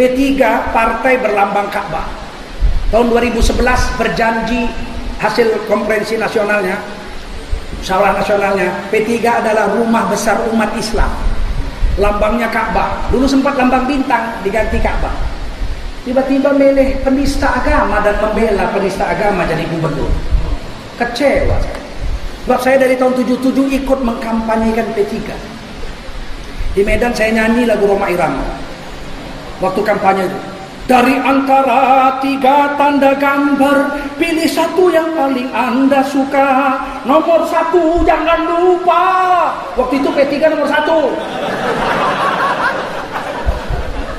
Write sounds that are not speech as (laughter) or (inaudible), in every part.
P3 partai berlambang Ka'bah. Tahun 2011 berjanji hasil konferensi nasionalnya, musyawarah nasionalnya, P3 adalah rumah besar umat Islam. Lambangnya Ka'bah. Dulu sempat lambang bintang diganti Ka'bah. Tiba-tiba milih penista agama dan membela penista agama jadi gubernur. Kecewa. Sebab saya dari tahun 77 ikut mengkampanyekan P3. Di Medan saya nyanyi lagu Roma Irama. Waktu kampanye itu. Dari antara tiga tanda gambar Pilih satu yang paling anda suka. Nomor satu jangan lupa. Waktu itu P3 nomor satu.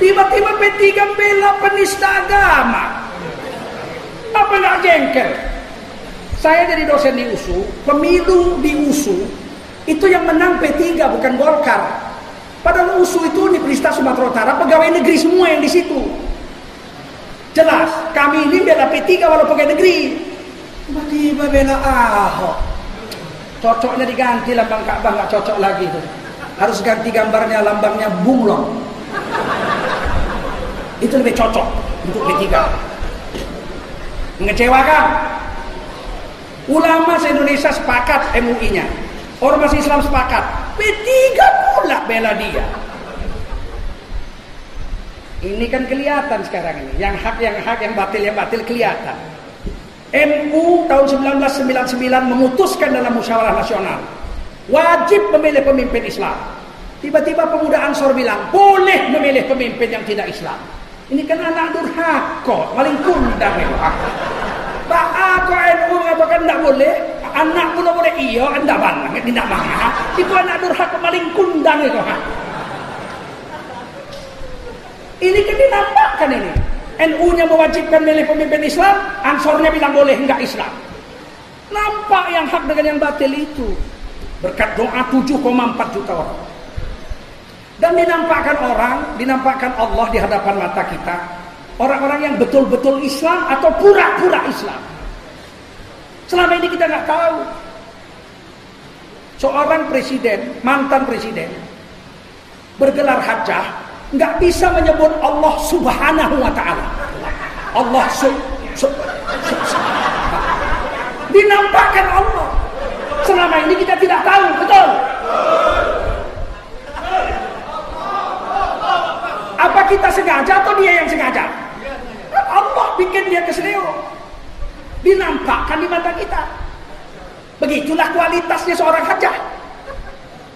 Tiba-tiba P3 bela penista agama. Apa nggak jengkel? Saya jadi dosen di USU Pemilu di USU Itu yang menang P3 bukan Golkar Padahal USU itu Universitas Sumatera Utara Pegawai negeri semua yang di situ Jelas, kami ini bela P3 walau pegawai negeri. Tiba-tiba bela Ahok. Cocoknya diganti lambang Ka'bah nggak cocok lagi tuh. Harus ganti gambarnya lambangnya bunglon. Itu lebih cocok untuk P3. Mengecewakan. Ulama se-Indonesia sepakat MUI-nya. Ormas Islam sepakat. P3 pula bela dia. Ini kan kelihatan sekarang ini. Yang hak, yang hak, yang batil, yang batil kelihatan. MU tahun 1999 memutuskan dalam musyawarah nasional. Wajib memilih pemimpin Islam. Tiba-tiba pemuda Ansor bilang, boleh memilih pemimpin yang tidak Islam. Ini kan anak durhaka, paling kundang itu. Pak aku NU mengatakan tidak boleh, anak pun boleh iya, anda bang, tidak bang. Itu anak durhaka paling kundang itu. Ini kan dinampakkan ini. NU-nya mewajibkan milih pemimpin Islam, Ansornya bilang boleh, enggak Islam. Nampak yang hak dengan yang batil itu. Berkat doa 7,4 juta orang. Dan dinampakkan orang, dinampakkan Allah di hadapan mata kita. Orang-orang yang betul-betul Islam atau pura-pura Islam. Selama ini kita nggak tahu. Seorang presiden, mantan presiden, bergelar hajah, nggak bisa menyebut Allah Subhanahu wa taala. Allah su, su, su, su. dinampakkan Allah. Selama ini kita tidak tahu, betul? Apa kita sengaja atau dia yang sengaja? Allah bikin dia keselio. Dinampakkan di mata kita. Begitulah kualitasnya seorang hajah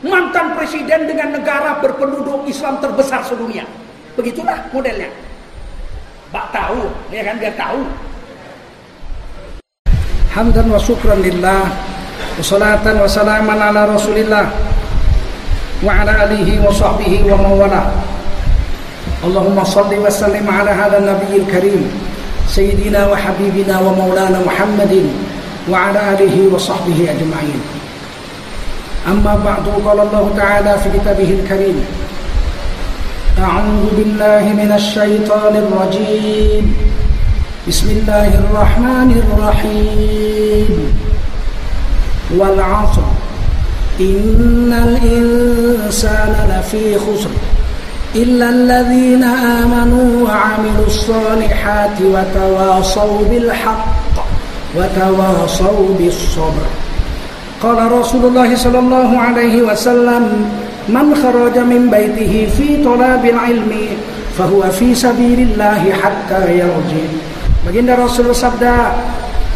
mantan presiden dengan negara berpenduduk Islam terbesar sedunia. Begitulah modelnya. Bak tahu, ya kan biar tahu. Hamdan wa syukran lillah wa salatan wa salaman ala rasulillah wa ala alihi wa sahbihi wa mawala. Allahumma salli wa sallim ala hadha nabiyil karim maulana Muhammadin wa ala alihi wa sahbihi ajma'in. أما بعد قال الله تعالى في كتابه الكريم أعوذ بالله من الشيطان الرجيم. بسم الله الرحمن الرحيم. والعصر إن الإنسان لفي خسر. إلا الذين آمنوا وعملوا الصالحات وتواصوا بالحق وتواصوا بالصبر. قال رسول الله صلى الله عليه وسلم من خرج من بيته في طلاب العلم فهو في سبيل الله حتى يرجع. Baginda Rasul sabda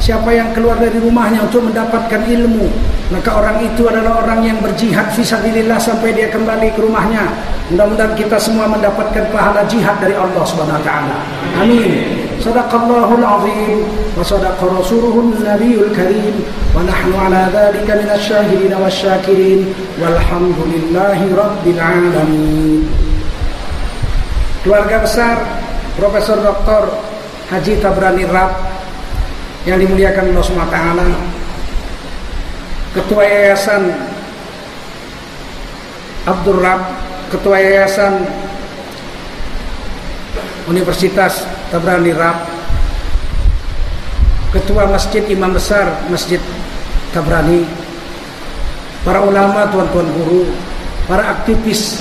Siapa yang keluar dari rumahnya untuk mendapatkan ilmu Maka orang itu adalah orang yang berjihad Fisabilillah sampai dia kembali ke rumahnya Mudah-mudahan kita semua mendapatkan pahala jihad dari Allah Subhanahu Wa Taala. Amin Sadaqallahul azim Wa sadaqa rasuluhun nabiyul karim Wa nahnu ala dhalika minas syahidin wa syakirin Walhamdulillahi rabbil alamin Keluarga besar Profesor Dr. Haji Tabrani Rab yang dimuliakan Allah SWT Ketua Yayasan Abdul Rab Ketua Yayasan Universitas Tabrani Rab Ketua Masjid Imam Besar Masjid Tabrani Para ulama, tuan-tuan guru Para aktivis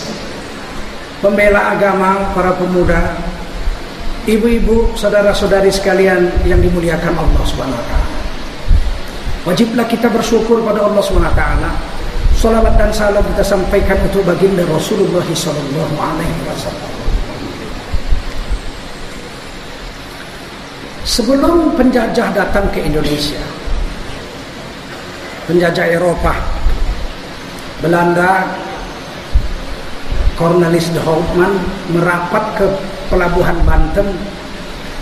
Pembela agama, para pemuda Ibu-ibu, saudara-saudari sekalian yang dimuliakan Allah Subhanahu wa. Wajiblah kita bersyukur pada Allah Subhanahu wa taala. Salawat dan salam kita sampaikan untuk baginda Rasulullah sallallahu alaihi wasallam. Sebelum penjajah datang ke Indonesia, penjajah Eropa, Belanda, Cornelis de Houtman merapat ke pelabuhan Banten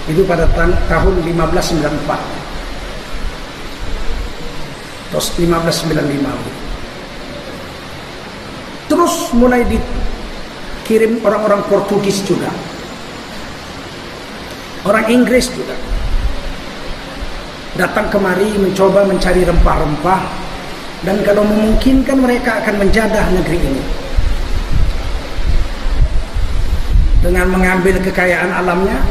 itu pada tahun 1594 terus 1595 terus mulai dikirim orang-orang Portugis juga. Orang Inggris juga. Datang kemari mencoba mencari rempah-rempah dan kalau memungkinkan mereka akan menjadah negeri ini dengan mengambil kekayaan alamnya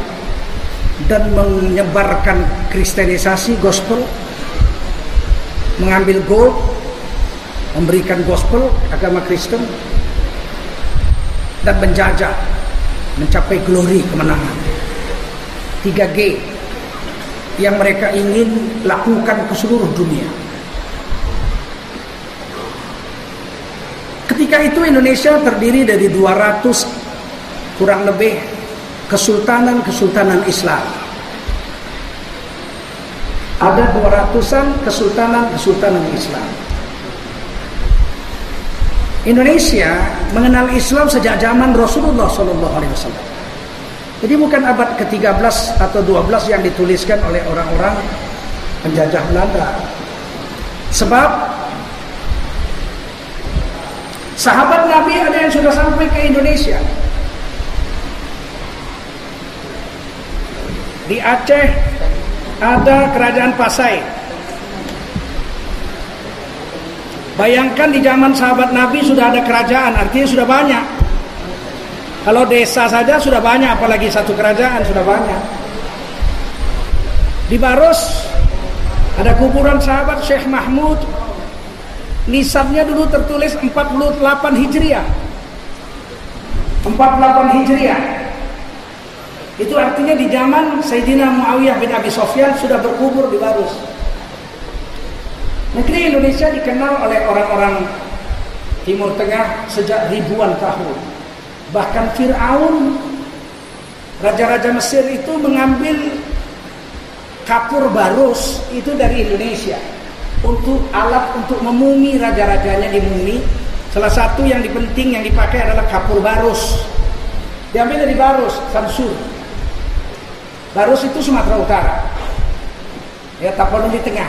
dan menyebarkan kristenisasi gospel mengambil gold memberikan gospel agama Kristen dan menjajah mencapai glory kemenangan 3G yang mereka ingin lakukan ke seluruh dunia. Ketika itu Indonesia terdiri dari 200 kurang lebih kesultanan-kesultanan Islam. Ada 200-an kesultanan-kesultanan Islam. Indonesia mengenal Islam sejak zaman Rasulullah SAW. Jadi bukan abad ke-13 atau 12 yang dituliskan oleh orang-orang penjajah Belanda. Sebab sahabat Nabi ada yang sudah sampai ke Indonesia. Di Aceh ada kerajaan Pasai. Bayangkan di zaman sahabat Nabi sudah ada kerajaan, artinya sudah banyak. Kalau desa saja sudah banyak, apalagi satu kerajaan sudah banyak. Di Baros ada kuburan sahabat Syekh Mahmud. Nisabnya dulu tertulis 48 Hijriah. 48 Hijriah. Itu artinya di zaman Sayyidina Muawiyah bin Abi Sofyan sudah berkubur di Baros. Negeri Indonesia dikenal oleh orang-orang Timur Tengah sejak ribuan tahun. Bahkan Fir'aun Raja-raja Mesir itu mengambil kapur barus itu dari Indonesia untuk alat untuk memumi raja-rajanya dimumi. Salah satu yang dipenting yang dipakai adalah kapur barus. Diambil dari barus, Sansur. Barus itu Sumatera Utara. Ya, Tapanuli di tengah.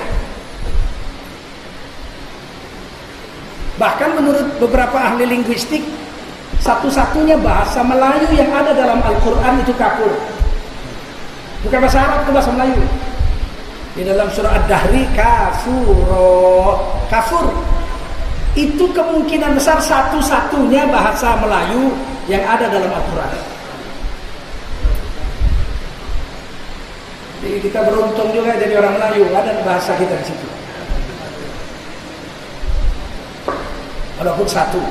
Bahkan menurut beberapa ahli linguistik satu-satunya bahasa Melayu yang ada dalam Al-Quran itu kafur. Bukan bahasa Arab, itu bahasa Melayu. Di dalam surah Ad-Dahri kafuro. Kafur. Itu kemungkinan besar satu-satunya bahasa Melayu yang ada dalam Al-Quran. Jadi kita beruntung juga jadi orang Melayu, ada bahasa kita di situ. Walaupun satu.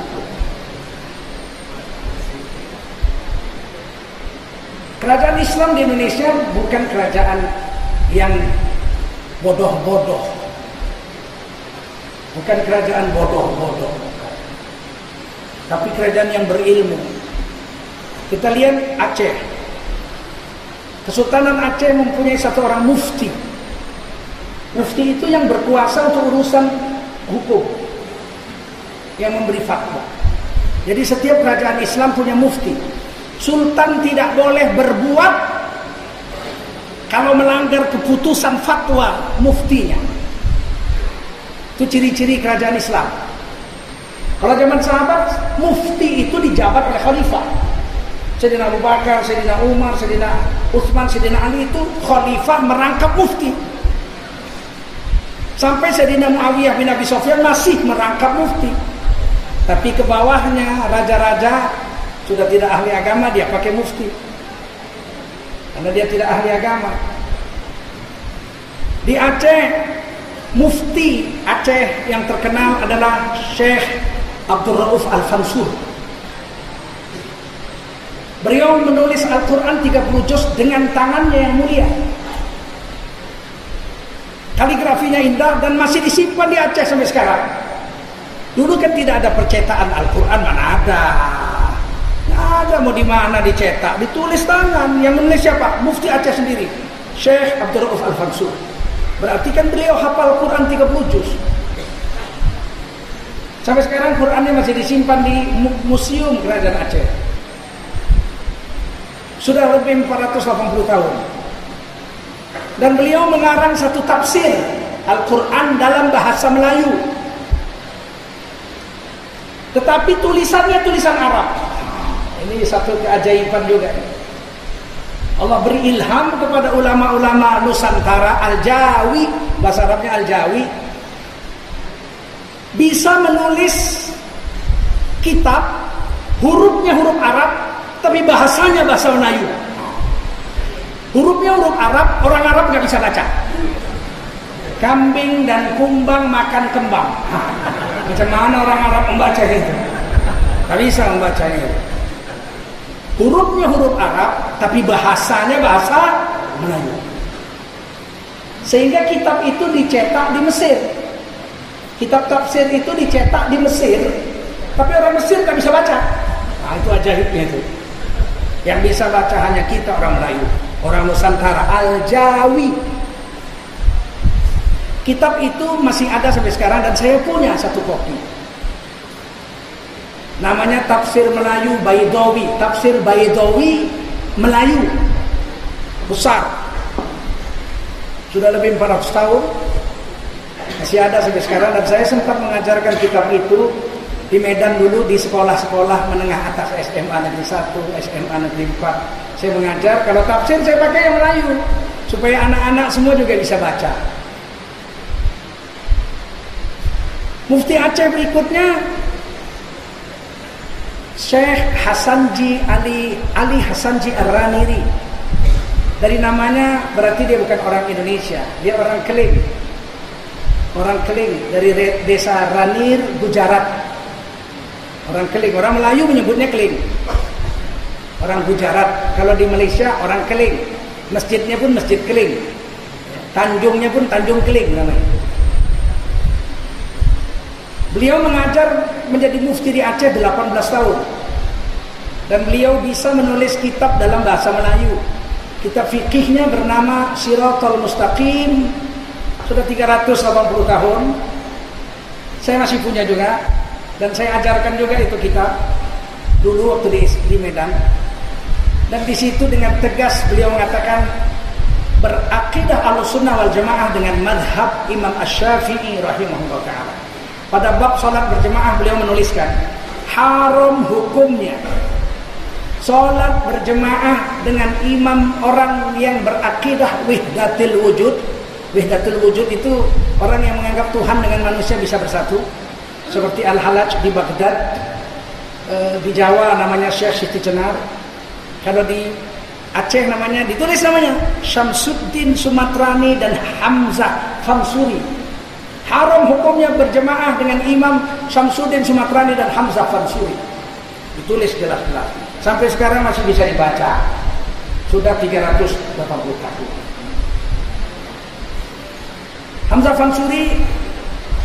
Kerajaan Islam di Indonesia bukan kerajaan yang bodoh-bodoh. Bukan kerajaan bodoh-bodoh. Tapi kerajaan yang berilmu. Kita lihat Aceh. Kesultanan Aceh mempunyai satu orang mufti. Mufti itu yang berkuasa untuk urusan hukum. Yang memberi fatwa. Jadi setiap kerajaan Islam punya mufti. Sultan tidak boleh berbuat kalau melanggar keputusan fatwa muftinya. Itu ciri-ciri kerajaan Islam. Kalau zaman sahabat, mufti itu dijabat oleh khalifah. Sayyidina Abu Bakar, Sayyidina Umar, Sayyidina Utsman, Sayyidina Ali itu khalifah merangkap mufti. Sampai Sayyidina Muawiyah bin Abi Sofyan masih merangkap mufti. Tapi ke bawahnya raja-raja sudah tidak ahli agama dia pakai mufti karena dia tidak ahli agama di Aceh mufti Aceh yang terkenal adalah Syekh Abdul Rauf Al-Fansur Beliau menulis Al-Quran 30 juz dengan tangannya yang mulia. Kaligrafinya indah dan masih disimpan di Aceh sampai sekarang. Dulu kan tidak ada percetakan Al-Quran, mana ada. Nggak ada mau di mana dicetak, ditulis tangan. Yang menulis siapa? Mufti Aceh sendiri. Syekh Abdul Rauf Al-Fansur. Berarti kan beliau hafal Quran 30 juz. Sampai sekarang Qurannya masih disimpan di museum Kerajaan Aceh. Sudah lebih 480 tahun. Dan beliau mengarang satu tafsir Al-Quran dalam bahasa Melayu. Tetapi tulisannya tulisan Arab. Ini satu keajaiban juga. Allah beri ilham kepada ulama-ulama Nusantara Al-Jawi, bahasa Arabnya Al-Jawi, bisa menulis kitab hurufnya huruf Arab tapi bahasanya bahasa Melayu. Hurufnya huruf Arab, orang Arab nggak bisa baca. Kambing dan kumbang makan kembang. (laughs) Macam mana orang Arab membaca itu? Tak bisa membacanya. Hurufnya huruf Arab, tapi bahasanya bahasa Melayu. Sehingga kitab itu dicetak di Mesir. Kitab tafsir itu dicetak di Mesir, tapi orang Mesir nggak bisa baca. Nah, itu ajaibnya itu. Yang bisa baca hanya kita orang Melayu, orang Nusantara, Al-Jawi. Kitab itu masih ada sampai sekarang dan saya punya satu kopi. Namanya Tafsir Melayu Baidawi, Tafsir Baidawi Melayu. Besar. Sudah lebih 400 tahun. Masih ada sampai sekarang dan saya sempat mengajarkan kitab itu di Medan dulu di sekolah-sekolah menengah atas SMA Negeri 1, SMA Negeri 4. Saya mengajar, kalau tafsir saya pakai yang Melayu. Supaya anak-anak semua juga bisa baca. Mufti Aceh berikutnya Syekh Hasanji Ali Ali Hasanji Ar-Raniri. Dari namanya berarti dia bukan orang Indonesia, dia orang Keling. Orang Keling dari desa Ranir, Gujarat. Orang Keling, orang Melayu menyebutnya Keling. Orang Gujarat, kalau di Malaysia orang Keling. Masjidnya pun Masjid Keling. Tanjungnya pun Tanjung Keling namanya. Beliau mengajar menjadi mufti di Aceh 18 tahun. Dan beliau bisa menulis kitab dalam bahasa Melayu. Kitab fikihnya bernama Siratul Mustaqim. Sudah 380 tahun. Saya masih punya juga dan saya ajarkan juga itu kita dulu waktu di, di Medan. Dan di situ dengan tegas beliau mengatakan berakidah al-sunnah wal jamaah dengan madhab Imam Ash-Syafi'i rahimahullah ta'ala. Pada bab salat berjemaah beliau menuliskan haram hukumnya salat berjemaah dengan imam orang yang berakidah wihdatil wujud. Wihdatil wujud itu orang yang menganggap Tuhan dengan manusia bisa bersatu seperti Al-Halaj di Baghdad e, di Jawa namanya Syekh Siti Cenar. Kalau di Aceh namanya ditulis namanya Syamsuddin Sumatrani dan Hamzah Fansuri. Haram hukumnya berjemaah dengan Imam Syamsuddin Sumatrani dan Hamzah Fansuri. Ditulis jelas-jelas. Sampai sekarang masih bisa dibaca. Sudah 380 tahun. Hamzah Fansuri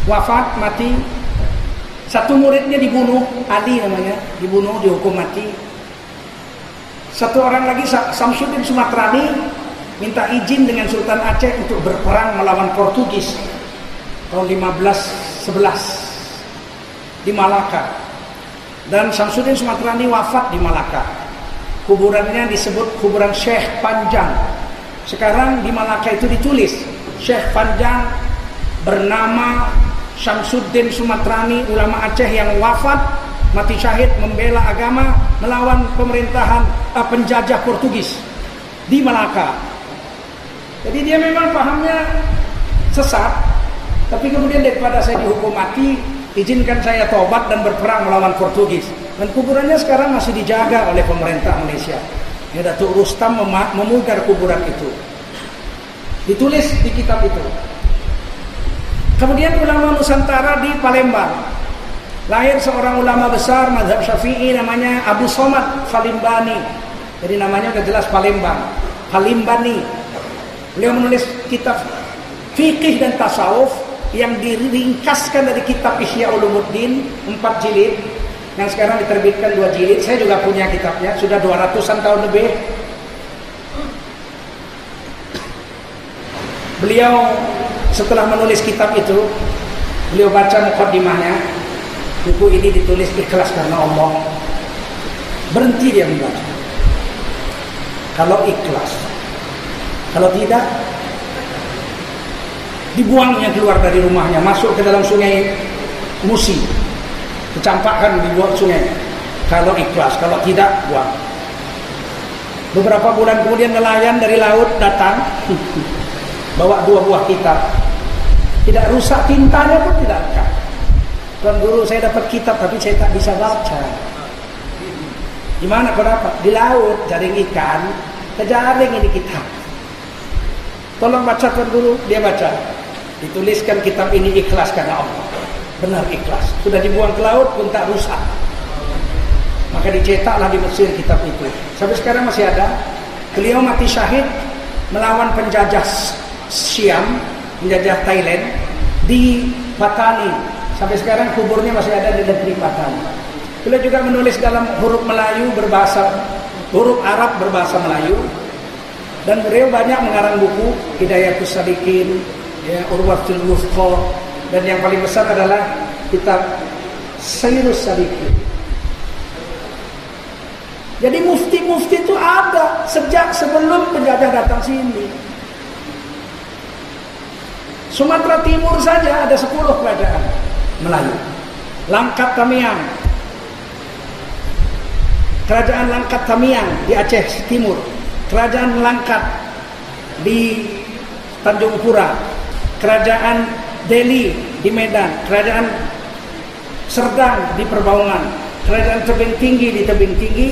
wafat mati satu muridnya dibunuh, Ali namanya, dibunuh, dihukum mati. Satu orang lagi Samsudin Sumatrani minta izin dengan Sultan Aceh untuk berperang melawan Portugis tahun 1511 di Malaka. Dan Samsudin Sumatrani wafat di Malaka. Kuburannya disebut kuburan Syekh Panjang. Sekarang di Malaka itu ditulis Syekh Panjang bernama Syamsuddin Sumatrani ulama Aceh yang wafat mati syahid membela agama melawan pemerintahan uh, penjajah Portugis di Malaka. Jadi dia memang pahamnya sesat, tapi kemudian daripada saya dihukum mati, izinkan saya tobat dan berperang melawan Portugis. Dan kuburannya sekarang masih dijaga oleh pemerintah Malaysia. Ya Datuk Rustam memugar kuburan itu. Ditulis di kitab itu. Kemudian ulama Nusantara di Palembang. Lahir seorang ulama besar mazhab Syafi'i namanya Abu Somad Falimbani Jadi namanya udah jelas Palembang. Palimbani. Beliau menulis kitab fikih dan tasawuf yang diringkaskan dari kitab Ihya Ulumuddin 4 jilid yang sekarang diterbitkan dua jilid. Saya juga punya kitabnya, sudah 200-an tahun lebih. Beliau setelah menulis kitab itu, beliau baca mukaddimahnya. Buku ini ditulis ikhlas karena Allah. Berhenti dia membaca. Kalau ikhlas. Kalau tidak, dibuangnya keluar dari rumahnya, masuk ke dalam sungai Musi. Kecampakkan dibuang sungai. Kalau ikhlas, kalau tidak, buang. Beberapa bulan kemudian nelayan dari laut datang (laughs) bawa dua buah kitab. Tidak rusak tintanya pun tidak rusak. Tuan guru saya dapat kitab tapi saya tak bisa baca. Gimana kau dapat? Di laut jaring ikan, kejaring ini kitab. Tolong baca tuan guru, dia baca. Dituliskan kitab ini ikhlas karena Allah. Benar ikhlas. Sudah dibuang ke laut pun tak rusak. Maka dicetaklah di Mesir kitab itu. Sampai sekarang masih ada. Beliau mati syahid melawan penjajah Siam, penjajah Thailand di Patani. Sampai sekarang kuburnya masih ada di negeri Patani. Beliau juga menulis dalam huruf Melayu berbahasa huruf Arab berbahasa Melayu dan beliau banyak mengarang buku Hidayatus Sadikin, ya, Urwatul Wufqa dan yang paling besar adalah kitab Sayyidus Sadikin. Jadi mufti-mufti itu ada sejak sebelum penjajah datang sini. Sumatera Timur saja ada 10 kerajaan Melayu. Langkat Tamiang. Kerajaan Langkat Tamiang di Aceh Timur. Kerajaan Langkat di Tanjung Pura. Kerajaan Delhi di Medan. Kerajaan Serdang di Perbaungan. Kerajaan Tebing Tinggi di Tebing Tinggi.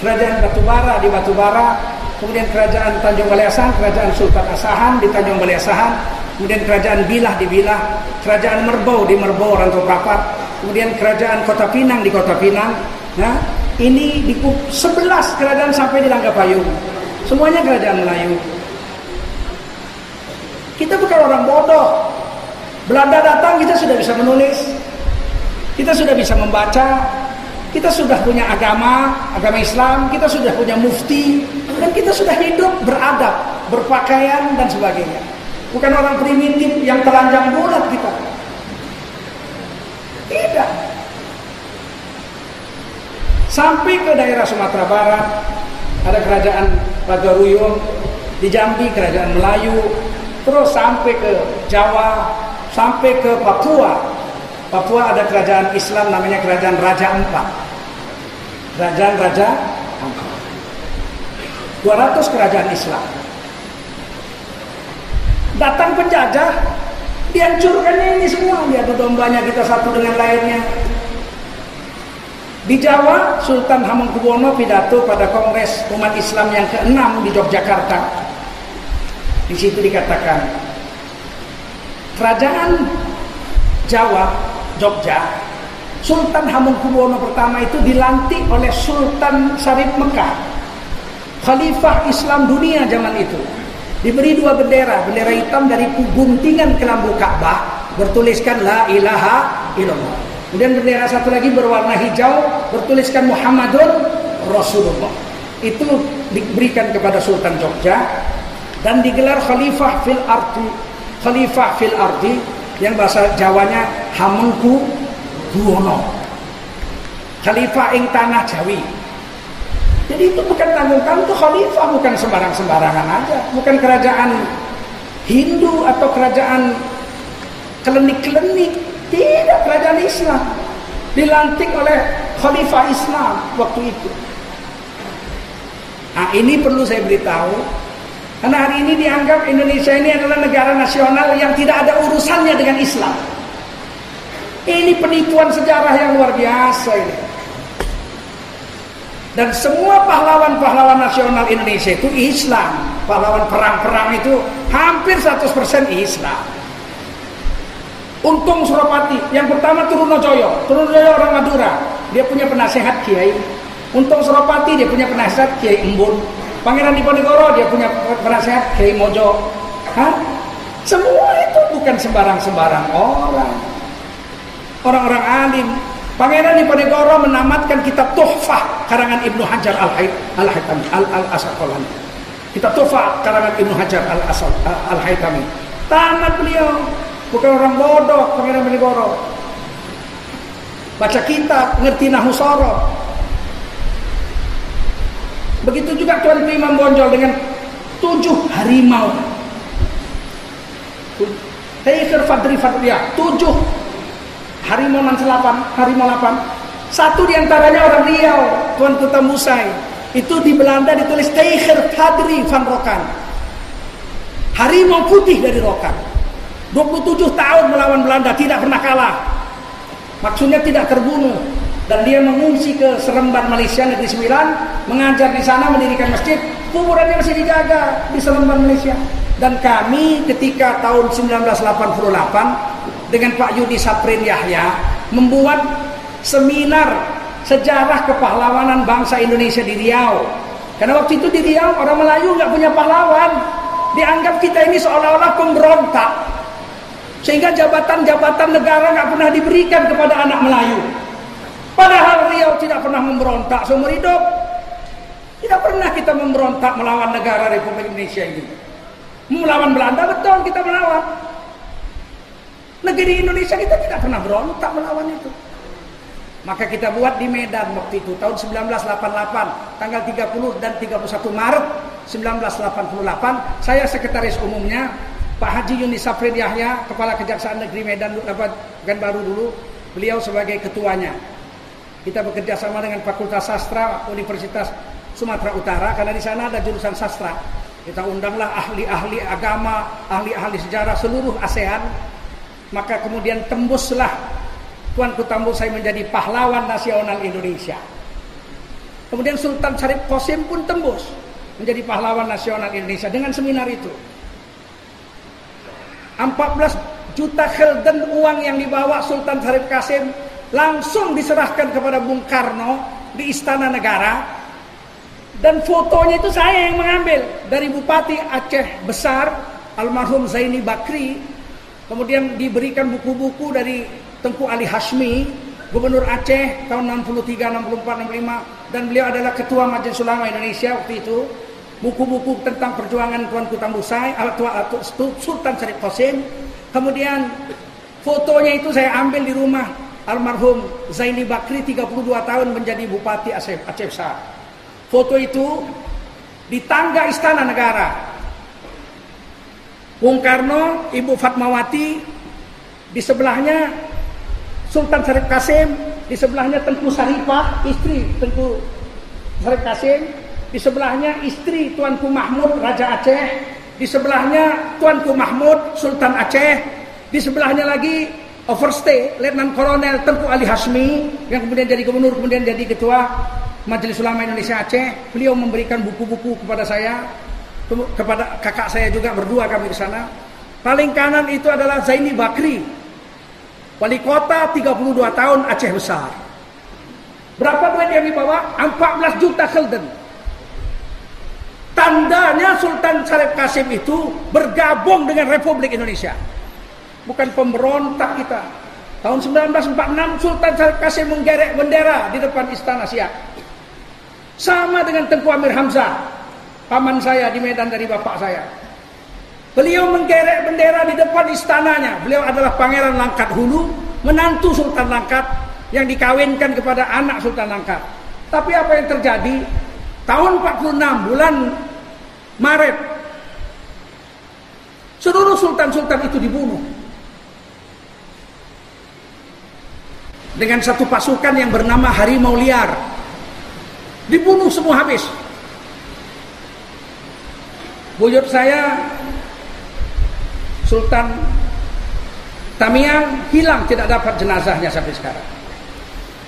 Kerajaan Batubara di Batubara. Kemudian kerajaan Tanjung Balai Asahan, kerajaan Sultan Asahan di Tanjung Balai Asahan, kemudian kerajaan Bilah di Bilah, kerajaan Merbau di Merbau Rantau Papat, kemudian kerajaan Kota Pinang di Kota Pinang. Nah, ini di 11 kerajaan sampai di Langgapayung. Semuanya kerajaan Melayu. Kita bukan orang bodoh. Belanda datang kita sudah bisa menulis. Kita sudah bisa membaca. Kita sudah punya agama, agama Islam, kita sudah punya mufti dan kita sudah hidup beradab, berpakaian dan sebagainya. Bukan orang primitif yang telanjang bulat kita. Tidak. Sampai ke daerah Sumatera Barat ada kerajaan Ragaruyung, di Jambi kerajaan Melayu, terus sampai ke Jawa, sampai ke Papua. Papua ada kerajaan Islam namanya kerajaan Raja Empat. Kerajaan Raja Empat. 200 kerajaan Islam. Datang penjajah, dihancurkannya ini semua. Lihat dombanya kita satu dengan lainnya. Di Jawa, Sultan Hamengkubuwono pidato pada Kongres Umat Islam yang ke-6 di Yogyakarta. Di situ dikatakan, Kerajaan Jawa, Jogja, Sultan Hamengkubuwono pertama itu dilantik oleh Sultan Syarif Mekah. Khalifah Islam dunia zaman itu. Diberi dua bendera, bendera hitam dari guntingan kelambu Ka'bah bertuliskan la ilaha illallah. Kemudian bendera satu lagi berwarna hijau bertuliskan Muhammadun Rasulullah. Itu diberikan kepada Sultan Jogja dan digelar Khalifah fil Ardi. Khalifah fil Ardi yang bahasa Jawanya Hamengku Buwono. Khalifah ing tanah Jawi. Jadi itu bukan tanggung-tanggung, itu khalifah bukan sembarang-sembarangan aja, bukan kerajaan Hindu atau kerajaan klenik-klenik, tidak kerajaan Islam. Dilantik oleh khalifah Islam waktu itu. Nah, ini perlu saya beritahu karena hari ini dianggap Indonesia ini adalah negara nasional yang tidak ada urusannya dengan Islam. Ini penipuan sejarah yang luar biasa ini. Dan semua pahlawan-pahlawan nasional Indonesia itu Islam. Pahlawan perang-perang itu hampir 100% Islam. Untung Suropati, yang pertama Trunojoyo. Trunojoyo orang Madura. Dia punya penasehat kiai. Untung Suropati dia punya penasihat Kiai Embun. Pangeran Diponegoro dia punya penasihat Kiai Mojo. Hah? Semua itu bukan sembarang-sembarang orang. Orang-orang alim. Pangeran Diponegoro menamatkan kitab Tuhfah karangan Ibnu Hajar Al-Haytami Al-Asqalani. Kitab Tuhfah karangan Ibnu Hajar Al-Haytami. Tamat beliau. Bukan orang bodoh Pangeran Diponegoro. Baca kitab, ngerti nahu sorot Begitu juga Tuan Imam Bonjol dengan tujuh harimau. Taikir Fadri Fadriya, tujuh harimau nan selapan, harimau delapan. Satu di antaranya orang Riau, Tuan Kuta Musai. Itu di Belanda ditulis Taikir Fadri Van Rokan. Harimau putih dari Rokan. 27 tahun melawan Belanda, tidak pernah kalah. Maksudnya tidak terbunuh dan dia mengungsi ke Seremban Malaysia Negeri Sembilan mengajar di sana mendirikan masjid. Kuburannya masih dijaga di Seremban Malaysia. Dan kami ketika tahun 1988 dengan Pak Yudi Saprin Yahya membuat seminar sejarah kepahlawanan bangsa Indonesia di Riau. Karena waktu itu di Riau orang Melayu nggak punya pahlawan. Dianggap kita ini seolah-olah pemberontak. Sehingga jabatan-jabatan negara nggak pernah diberikan kepada anak Melayu Padahal Riau tidak pernah memberontak seumur hidup. Tidak pernah kita memberontak melawan negara Republik Indonesia ini. Melawan Belanda betul kita melawan. Negeri Indonesia kita tidak pernah berontak melawan itu. Maka kita buat di Medan waktu itu tahun 1988 tanggal 30 dan 31 Maret 1988 saya sekretaris umumnya Pak Haji Yuni Safrin Yahya kepala Kejaksaan Negeri Medan baru dulu beliau sebagai ketuanya kita bekerja sama dengan Fakultas Sastra Universitas Sumatera Utara karena di sana ada jurusan sastra. Kita undanglah ahli-ahli agama, ahli-ahli sejarah seluruh ASEAN. Maka kemudian tembuslah Tuan Kutambu saya menjadi pahlawan nasional Indonesia. Kemudian Sultan Syarif Qasim pun tembus menjadi pahlawan nasional Indonesia dengan seminar itu. 14 juta khelden uang yang dibawa Sultan Syarif Qasim langsung diserahkan kepada Bung Karno di Istana Negara. Dan fotonya itu saya yang mengambil dari Bupati Aceh Besar almarhum Zaini Bakri. Kemudian diberikan buku-buku dari Tengku Ali Hashmi Gubernur Aceh tahun 63, 64, 65 dan beliau adalah Ketua Majelis Ulama Indonesia waktu itu. Buku-buku tentang perjuangan Tuan Kutambusai Sultan Syarif Qasim. Kemudian fotonya itu saya ambil di rumah almarhum Zaini Bakri 32 tahun menjadi Bupati Aceh, Aceh Besar. Foto itu di tangga Istana Negara. Bung Karno, Ibu Fatmawati, di sebelahnya Sultan Syarif Kasim, di sebelahnya Tengku Sarifah, istri Tengku Syarif Kasim, di sebelahnya istri Tuanku Mahmud, Raja Aceh, di sebelahnya Tuanku Mahmud, Sultan Aceh, di sebelahnya lagi overstay Letnan Kolonel Tengku Ali Hasmi yang kemudian jadi gubernur kemudian jadi ketua Majelis Ulama Indonesia Aceh. Beliau memberikan buku-buku kepada saya kepada kakak saya juga berdua kami di sana. Paling kanan itu adalah Zaini Bakri wali kota 32 tahun Aceh Besar. Berapa duit yang dibawa? 14 juta kelden. Tandanya Sultan Syarif Kasim itu bergabung dengan Republik Indonesia bukan pemberontak kita. Tahun 1946 Sultan Kasim menggerek bendera di depan istana Siak. Sama dengan Tengku Amir Hamzah, paman saya di Medan dari bapak saya. Beliau menggerek bendera di depan istananya. Beliau adalah Pangeran Langkat Hulu, menantu Sultan Langkat yang dikawinkan kepada anak Sultan Langkat. Tapi apa yang terjadi? Tahun 46 bulan Maret seluruh sultan-sultan itu dibunuh. Dengan satu pasukan yang bernama Harimau Liar. Dibunuh semua habis. Buyut saya Sultan Tamiang hilang tidak dapat jenazahnya sampai sekarang.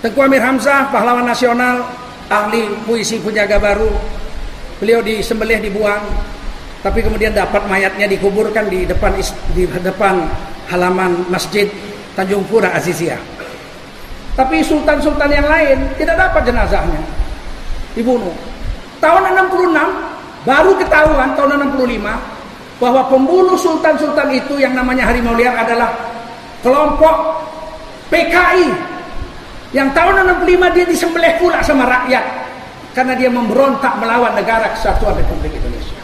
Tengku Amir Hamzah pahlawan nasional ahli puisi penjaga baru. Beliau disembelih dibuang tapi kemudian dapat mayatnya dikuburkan di depan di depan halaman Masjid Tanjung Pura Aziziyah. Tapi sultan-sultan yang lain tidak dapat jenazahnya. dibunuh. Tahun 66 baru ketahuan tahun 65 bahwa pembunuh sultan-sultan itu yang namanya harimau liar adalah kelompok PKI yang tahun 65 dia disembelih pula sama rakyat karena dia memberontak melawan negara kesatuan Republik Indonesia.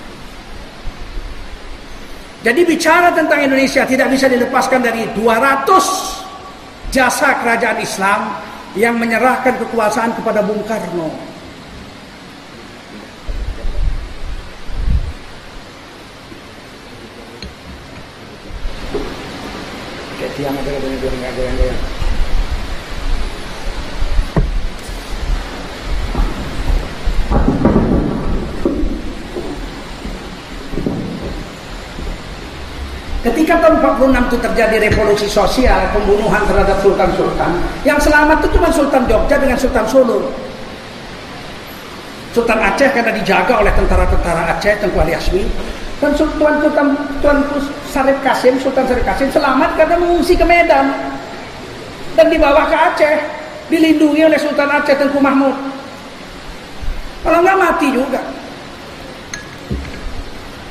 Jadi bicara tentang Indonesia tidak bisa dilepaskan dari 200 jasa kerajaan Islam yang menyerahkan kekuasaan kepada Bung Karno. Tiang ada. Ketika tahun 46 itu terjadi revolusi sosial, pembunuhan terhadap sultan-sultan, yang selamat itu cuma Sultan Jogja dengan Sultan Solo. Sultan Aceh karena dijaga oleh tentara-tentara Aceh, Tengku Ali Asmi. Dan Sultan Sultan Tuan Sarif Kasim, Sultan Sarif Kasim selamat karena mengungsi ke Medan dan dibawa ke Aceh, dilindungi oleh Sultan Aceh Tengku Mahmud. Kalau nggak mati juga.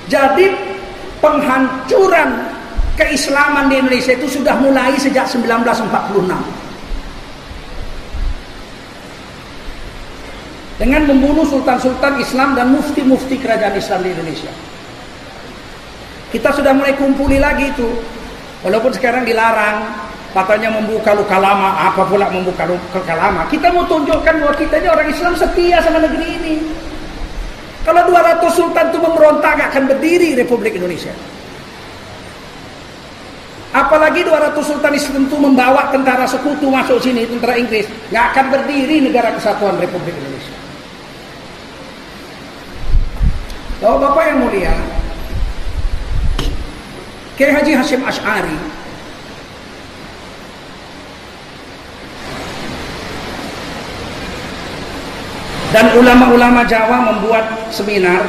Jadi penghancuran keislaman di Indonesia itu sudah mulai sejak 1946. Dengan membunuh sultan-sultan Islam dan mufti-mufti kerajaan Islam di Indonesia. Kita sudah mulai kumpuli lagi itu. Walaupun sekarang dilarang, katanya membuka luka lama, apa pula membuka luka lama. Kita mau tunjukkan bahwa kita ini orang Islam setia sama negeri ini. Kalau 200 sultan itu memberontak akan berdiri Republik Indonesia. Apalagi 200 sultan itu membawa tentara sekutu masuk sini, tentara Inggris, nggak akan berdiri negara kesatuan Republik Indonesia. Bapak Bapak yang mulia, Kiai Haji Hashim Ash'ari Dan ulama-ulama Jawa membuat seminar.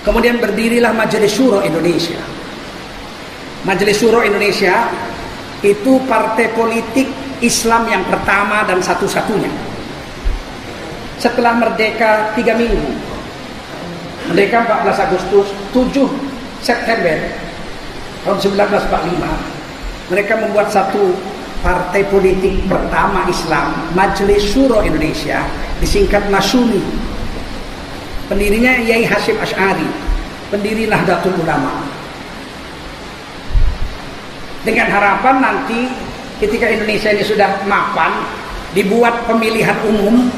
Kemudian berdirilah Majelis Syuro Indonesia. Majelis Syuro Indonesia itu partai politik Islam yang pertama dan satu-satunya. Setelah merdeka tiga minggu. Merdeka 14 Agustus, 7 September tahun 1945. Mereka membuat satu partai politik pertama Islam, Majelis Syuro Indonesia, disingkat Masumi. Pendirinya Yai Hashim Ash'ari, pendiri Nahdlatul Ulama. Dengan harapan nanti ketika Indonesia ini sudah mapan, dibuat pemilihan umum,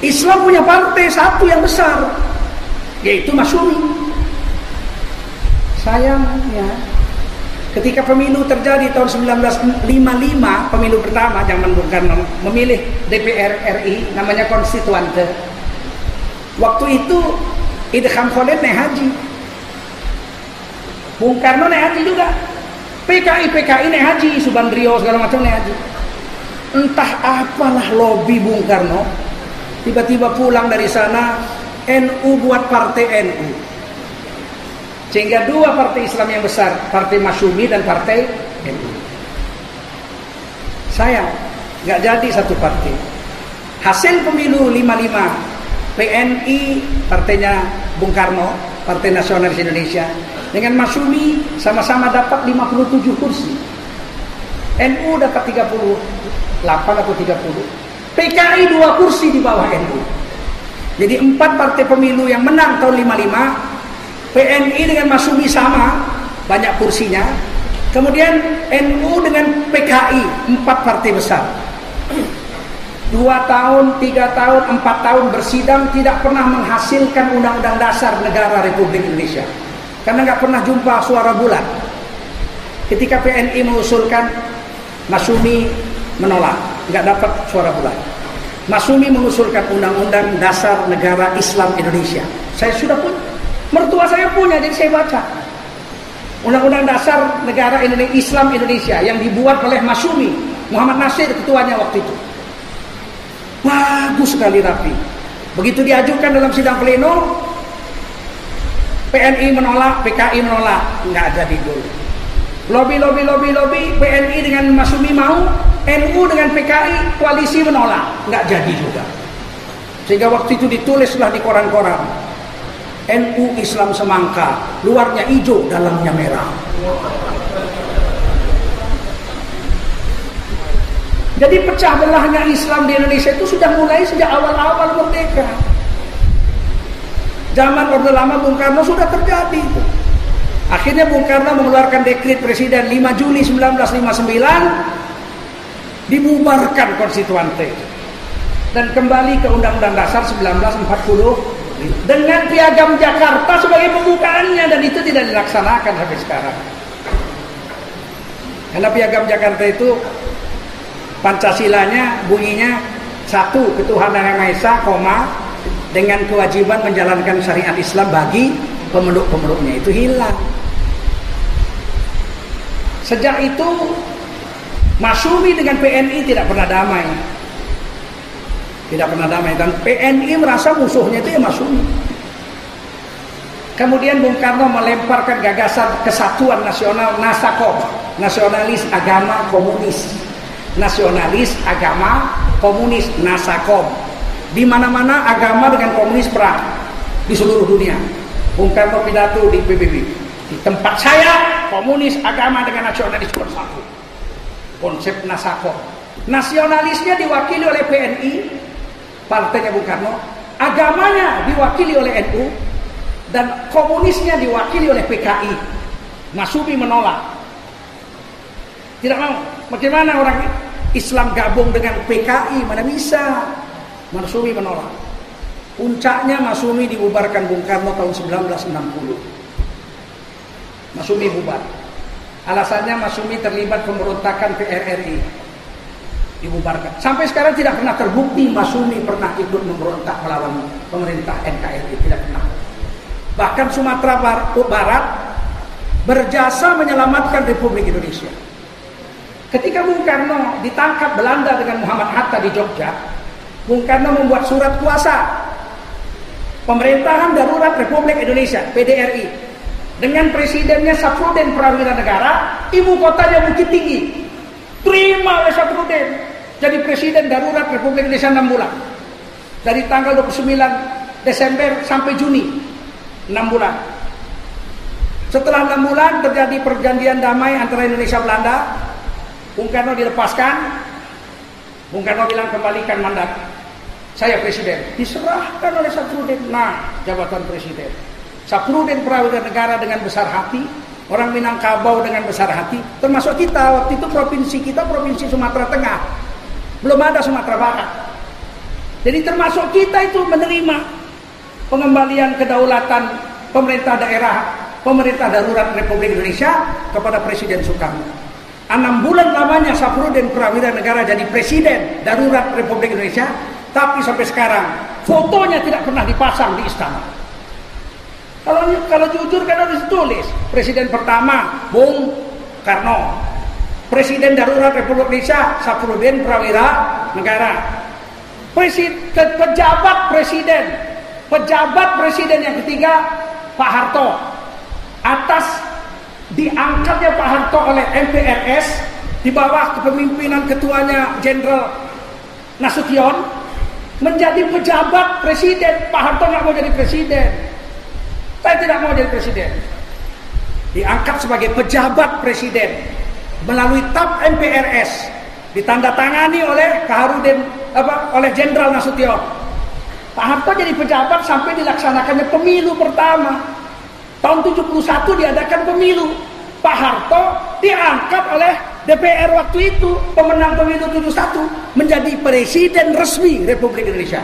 Islam punya partai satu yang besar, yaitu Masumi. Sayangnya Ketika pemilu terjadi tahun 1955, pemilu pertama zaman Bung Karno memilih DPR RI namanya konstituante. Waktu itu Idham Khalid naik haji. Bung Karno naik haji juga. PKI PKI naik haji, Subandrio segala macam naik haji. Entah apalah lobby Bung Karno. Tiba-tiba pulang dari sana NU buat partai NU sehingga dua partai Islam yang besar, Partai Masyumi dan Partai NU. Sayang, nggak jadi satu partai. Hasil pemilu 55 PNI partainya Bung Karno, Partai Nasionalis Indonesia dengan Masyumi sama-sama dapat 57 kursi. NU dapat 38 atau 30. PKI dua kursi di bawah NU. Jadi empat partai pemilu yang menang tahun 55 PNI dengan Masumi sama banyak kursinya. Kemudian NU dengan PKI empat partai besar. Dua tahun, tiga tahun, empat tahun bersidang tidak pernah menghasilkan undang-undang dasar negara Republik Indonesia. Karena nggak pernah jumpa suara bulat. Ketika PNI mengusulkan, Masumi menolak, nggak dapat suara bulat. Masumi mengusulkan undang-undang dasar negara Islam Indonesia. Saya sudah pun Mertua saya punya, jadi saya baca. Undang-Undang Dasar Negara Indonesia, Islam Indonesia yang dibuat oleh Masumi Muhammad Nasir ketuanya waktu itu. Bagus sekali rapi. Begitu diajukan dalam sidang pleno, PNI menolak, PKI menolak, nggak jadi dulu. Lobby, lobby, lobby, lobby, PNI dengan Masumi mau, NU dengan PKI koalisi menolak, nggak jadi juga. Sehingga waktu itu ditulislah di koran-koran. NU Islam Semangka, luarnya hijau, dalamnya merah. Jadi pecah belahnya Islam di Indonesia itu sudah mulai sejak awal-awal merdeka. Zaman Orde Lama Bung Karno sudah terjadi. Akhirnya Bung Karno mengeluarkan dekret Presiden 5 Juli 1959 dibubarkan konstituante dan kembali ke Undang-Undang Dasar 1940 dengan piagam Jakarta sebagai pembukaannya dan itu tidak dilaksanakan sampai sekarang. Karena piagam Jakarta itu Pancasilanya bunyinya satu ketuhanan yang Maha Esa, koma dengan kewajiban menjalankan syariat Islam bagi pemeluk-pemeluknya itu hilang. Sejak itu Masumi dengan PNI tidak pernah damai. Tidak pernah damai dan PNI merasa musuhnya itu ya Masumi. Kemudian Bung Karno melemparkan gagasan kesatuan nasional Nasakom, nasionalis agama komunis nasionalis, agama, komunis, nasakom. Di mana-mana agama dengan komunis perang di seluruh dunia. Bung Karno pidato di PBB. Di tempat saya komunis, agama dengan nasionalis bersatu. Konsep nasakom. Nasionalisnya diwakili oleh PNI, partainya Bung Karno. Agamanya diwakili oleh NU dan komunisnya diwakili oleh PKI. Masumi menolak. Tidak mau. Bagaimana orang Islam gabung dengan PKI? Mana bisa? Marsumi menolak. Puncaknya Masumi dibubarkan Bung Karno tahun 1960. Masumi bubar. Alasannya Masumi terlibat pemberontakan PRRI. Dibubarkan. Sampai sekarang tidak pernah terbukti Masumi pernah ikut memberontak melawan pemerintah NKRI. Tidak pernah. Bahkan Sumatera Barat berjasa menyelamatkan Republik Indonesia. Ketika Bung Karno ditangkap Belanda dengan Muhammad Hatta di Jogja, Bung Karno membuat surat kuasa pemerintahan darurat Republik Indonesia (PDRI) dengan presidennya Safrudin Prawira Negara, ibu kotanya Bukit Tinggi. Terima oleh Safrudin jadi presiden darurat Republik Indonesia 6 bulan. Dari tanggal 29 Desember sampai Juni 6 bulan. Setelah 6 bulan terjadi perjanjian damai antara Indonesia Belanda Bung Karno dilepaskan, Bung Karno bilang kembalikan mandat. Saya presiden. Diserahkan oleh Sakrudin. Nah, jabatan presiden. Sakrudin Prawira Negara dengan besar hati, orang Minangkabau dengan besar hati, termasuk kita waktu itu provinsi kita provinsi Sumatera Tengah. Belum ada Sumatera Barat. Jadi termasuk kita itu menerima pengembalian kedaulatan pemerintah daerah, pemerintah darurat Republik Indonesia kepada Presiden Soekarno. Enam bulan lamanya Safrudin Prawira Negara jadi presiden darurat Republik Indonesia, tapi sampai sekarang fotonya tidak pernah dipasang di istana. Kalau kalau jujur kan harus ditulis. Presiden pertama Bung Karno. Presiden darurat Republik Indonesia Safrudin Prawira Negara. Presiden pejabat presiden, pejabat presiden yang ketiga Pak Harto atas diangkatnya Pak Harto oleh MPRS di bawah kepemimpinan ketuanya Jenderal Nasution menjadi pejabat presiden. Pak Harto nggak mau jadi presiden. Saya tidak mau jadi presiden. Diangkat sebagai pejabat presiden melalui TAP MPRS ditandatangani oleh Kaharudin apa oleh Jenderal Nasution. Pak Harto jadi pejabat sampai dilaksanakannya pemilu pertama Tahun 71 diadakan pemilu. Pak Harto diangkat oleh DPR waktu itu, pemenang pemilu 71, menjadi presiden resmi Republik Indonesia.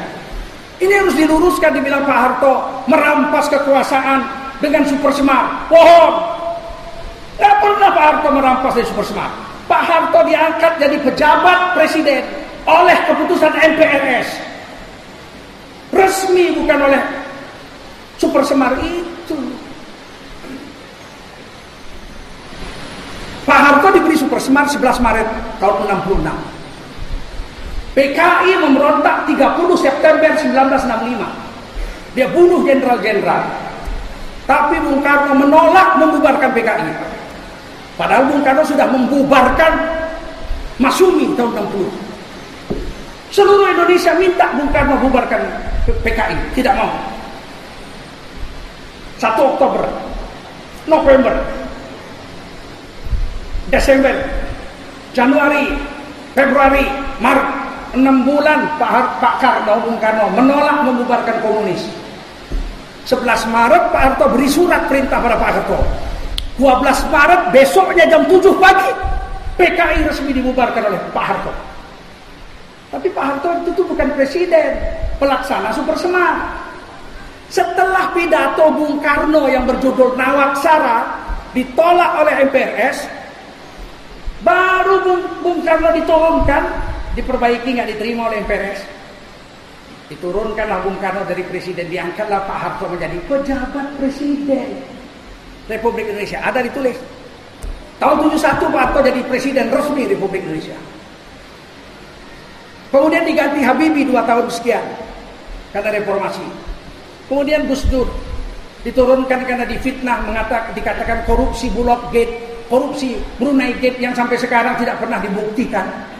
Ini harus diluruskan dibilang Pak Harto merampas kekuasaan dengan super smart. Bohong. Tidak pernah Pak Harto merampas dari super smart. Pak Harto diangkat jadi pejabat presiden oleh keputusan MPRS. Resmi bukan oleh super smart itu. Pak Harto diberi super smart 11 Maret tahun 66. PKI memberontak 30 September 1965. Dia bunuh jenderal-jenderal. Tapi Bung Karno menolak membubarkan PKI. Padahal Bung Karno sudah membubarkan Masumi tahun 60. Seluruh Indonesia minta Bung Karno bubarkan PKI, tidak mau. 1 Oktober, November, Desember, Januari, Februari, Maret, 6 bulan Pak, Pak Karno, Bung Karno menolak membubarkan komunis. 11 Maret Pak Harto beri surat perintah pada Pak Harto. 12 Maret besoknya jam 7 pagi PKI resmi dibubarkan oleh Pak Harto. Tapi Pak Harto itu bukan presiden, pelaksana super semar. Setelah pidato Bung Karno yang berjudul Nawaksara ditolak oleh MPRS, baru Bung, Bung Karno diturunkan, diperbaiki nggak diterima oleh MPRS. Diturunkanlah Bung Karno dari presiden, diangkatlah Pak Harto menjadi pejabat presiden Republik Indonesia. Ada ditulis. Tahun 71 Pak Harto jadi presiden resmi Republik Indonesia. Kemudian diganti Habibie dua tahun sekian karena reformasi. Kemudian Gus Dur diturunkan karena difitnah mengatakan dikatakan korupsi Bulog Gate, korupsi Brunei Gate yang sampai sekarang tidak pernah dibuktikan.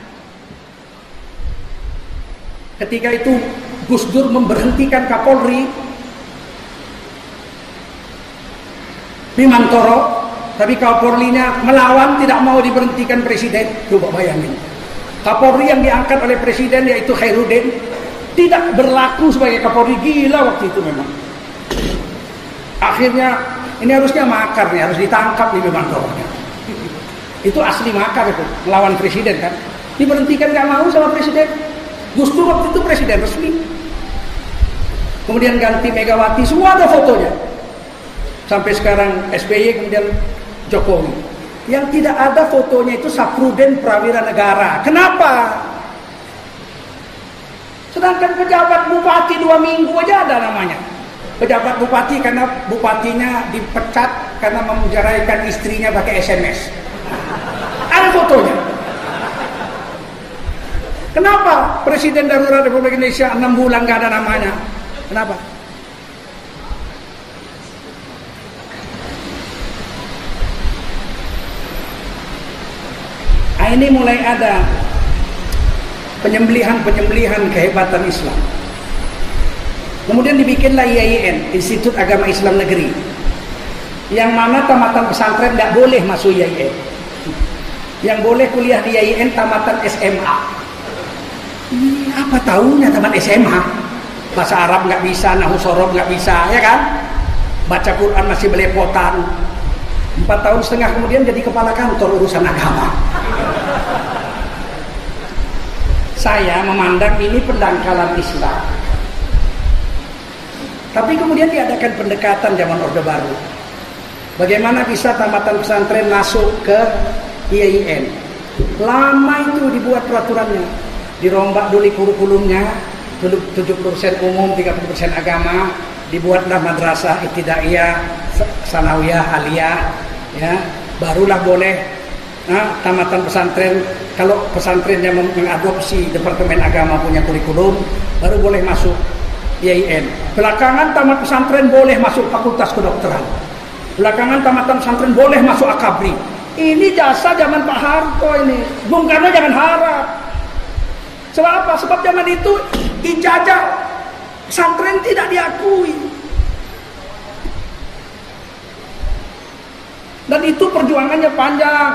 Ketika itu Gus Dur memberhentikan Kapolri Bimantoro tapi Kapolrinya melawan tidak mau diberhentikan presiden. Coba bayangin. Kapolri yang diangkat oleh presiden yaitu Khairuddin tidak berlaku sebagai Kapolri gila waktu itu memang. Akhirnya ini harusnya makar nih, harus ditangkap nih memang Itu asli makar itu, melawan presiden kan. Diberhentikan gak mau sama presiden. Gus Dur waktu itu presiden resmi. Kemudian ganti Megawati, semua ada fotonya. Sampai sekarang SBY kemudian Jokowi. Yang tidak ada fotonya itu Sapruden Prawira Negara. Kenapa? Sedangkan pejabat bupati dua minggu aja ada namanya. Pejabat bupati karena bupatinya dipecat karena memujaraikan istrinya pakai SMS. Ada fotonya. Kenapa Presiden Darurat Republik Indonesia enam bulan gak ada namanya? Kenapa? Nah, ini mulai ada penyembelihan-penyembelihan kehebatan Islam. Kemudian dibikinlah IAIN, Institut Agama Islam Negeri. Yang mana tamatan pesantren tidak boleh masuk IAIN. Yang boleh kuliah di IAIN tamatan SMA. Apa tahunya tamat SMA? Bahasa Arab nggak bisa, nahu sorob nggak bisa, ya kan? Baca Quran masih belepotan. Empat tahun setengah kemudian jadi kepala kantor urusan agama. Saya memandang ini pendangkalan Islam. Tapi kemudian diadakan pendekatan zaman Orde Baru. Bagaimana bisa tamatan pesantren masuk ke IAIN? Lama itu dibuat peraturannya. Dirombak dulu kurikulumnya, dulu 70% umum, 30% agama, dibuatlah madrasah ibtidaiyah, sanawiyah, aliyah, ya, barulah boleh nah, tamatan pesantren kalau pesantrennya mengadopsi Departemen Agama punya kurikulum baru boleh masuk IAIN. Belakangan tamat pesantren boleh masuk Fakultas Kedokteran. Belakangan tamatan pesantren boleh masuk Akabri. Ini jasa zaman Pak Harto ini. Bung Karno jangan harap. Sebab apa? Sebab zaman itu dijajah pesantren tidak diakui. Dan itu perjuangannya panjang.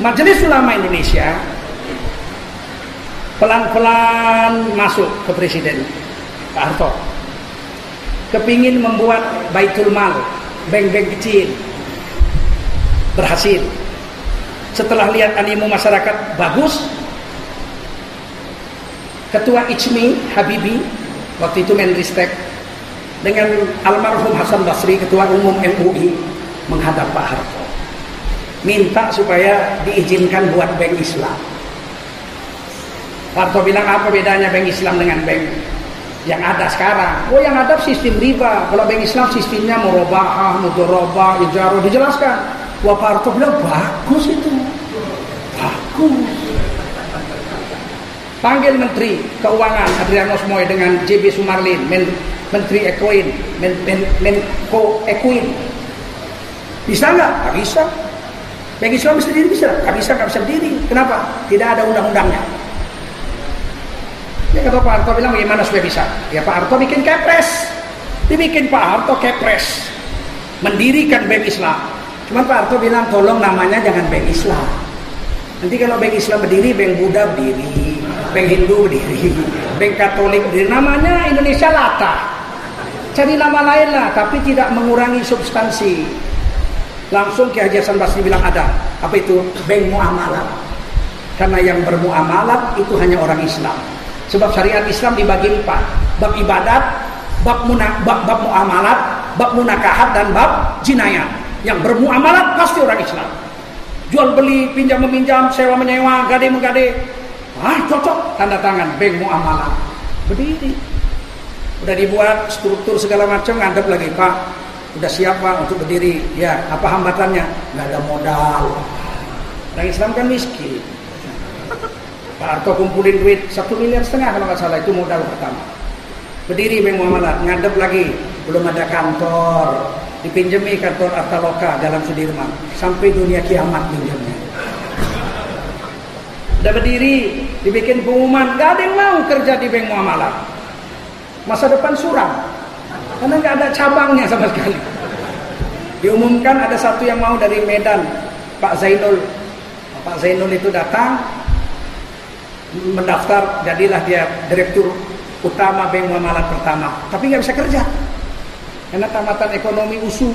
Majelis Ulama Indonesia pelan-pelan masuk ke Presiden Pak Harto. Kepingin membuat Baitul Mal, bank-bank kecil. Berhasil. Setelah lihat animo masyarakat bagus, Ketua Ichmi Habibi waktu itu Menristek dengan almarhum Hasan Basri Ketua Umum MUI menghadap Pak Harto minta supaya diizinkan buat bank Islam. Harto bilang apa bedanya bank Islam dengan bank yang ada sekarang? Oh yang ada sistem riba. Kalau bank Islam sistemnya murabahah, mudorobah, ijaroh dijelaskan. Wah Pak Harto bilang bagus itu, bagus. Panggil Menteri Keuangan Adrianus Moy dengan JB Sumarlin, Men Menteri Ekuin, Men Men Menko Ekuin. Bisa nggak? Nggak bisa. Bank Islam bisa berdiri bisa, nggak bisa nggak bisa berdiri. Kenapa? Tidak ada undang-undangnya. Ya kata Pak Harto bilang bagaimana supaya bisa? Ya Pak Harto bikin kepres, dibikin Pak Harto kepres, mendirikan Bank Islam. Cuman Pak Harto bilang tolong namanya jangan Bank Islam. Nanti kalau Bank Islam berdiri, Bank Buddha berdiri, Bank Hindu berdiri, Bank Katolik berdiri. Namanya Indonesia Lata. Cari nama lain lah, tapi tidak mengurangi substansi. Langsung Ki Haji Hasan Basri bilang ada. Apa itu? Bank Muamalat. Karena yang bermuamalat itu hanya orang Islam. Sebab syariat Islam dibagi empat. Bab ibadat, bab, bab, bab muamalat, bab munakahat, dan bab jinayat. Yang bermuamalat pasti orang Islam. Jual beli, pinjam meminjam, sewa menyewa, gade menggade. Ah cocok, tanda tangan, bank muamalat. Berdiri. Udah dibuat struktur segala macam, ngadep lagi Pak. Udah siap Pak untuk berdiri. Ya, apa hambatannya? Nggak ada modal. Orang Islam kan miskin. Pak Harto kumpulin duit satu miliar setengah kalau nggak salah itu modal pertama. Berdiri Bank Muamalat, ngadep lagi, belum ada kantor, dipinjemi kantor Artaloka Jalan Sudirman sampai dunia kiamat pinjamnya. Udah berdiri, dibikin pengumuman, gak ada yang mau kerja di Bank Muamalat. Masa depan suram, karena nggak ada cabangnya sama sekali. Diumumkan ada satu yang mau dari Medan, Pak Zainul. Pak Zainul itu datang, mendaftar jadilah dia direktur utama Bank Muamalat pertama tapi nggak bisa kerja karena tamatan ekonomi USU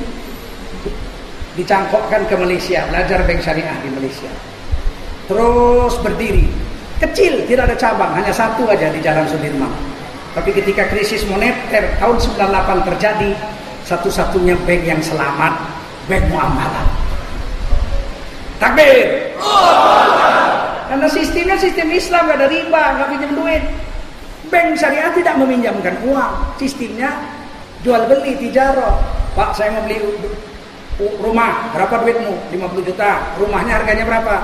dicangkokkan ke Malaysia belajar bank syariah di Malaysia terus berdiri kecil tidak ada cabang hanya satu aja di Jalan Sudirman tapi ketika krisis moneter tahun 98 terjadi satu-satunya bank yang selamat bank muamalat takbir karena sistemnya sistem Islam gak ada riba, gak pinjam duit. Bank syariah tidak meminjamkan uang. Sistemnya jual beli, tijaro. Pak saya mau beli rumah, berapa duitmu? 50 juta. Rumahnya harganya berapa?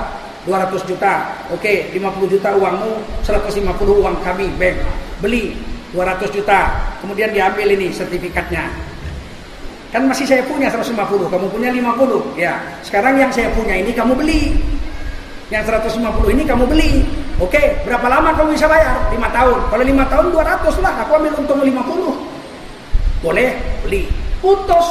200 juta. Oke, 50 juta uangmu, 150 uang kami bank. Beli 200 juta. Kemudian diambil ini sertifikatnya. Kan masih saya punya 150, kamu punya 50. Ya, sekarang yang saya punya ini kamu beli. Yang 150 ini kamu beli. Oke, berapa lama kamu bisa bayar? 5 tahun. Kalau 5 tahun 200 lah, aku ambil untung 50. Boleh, beli. Putus.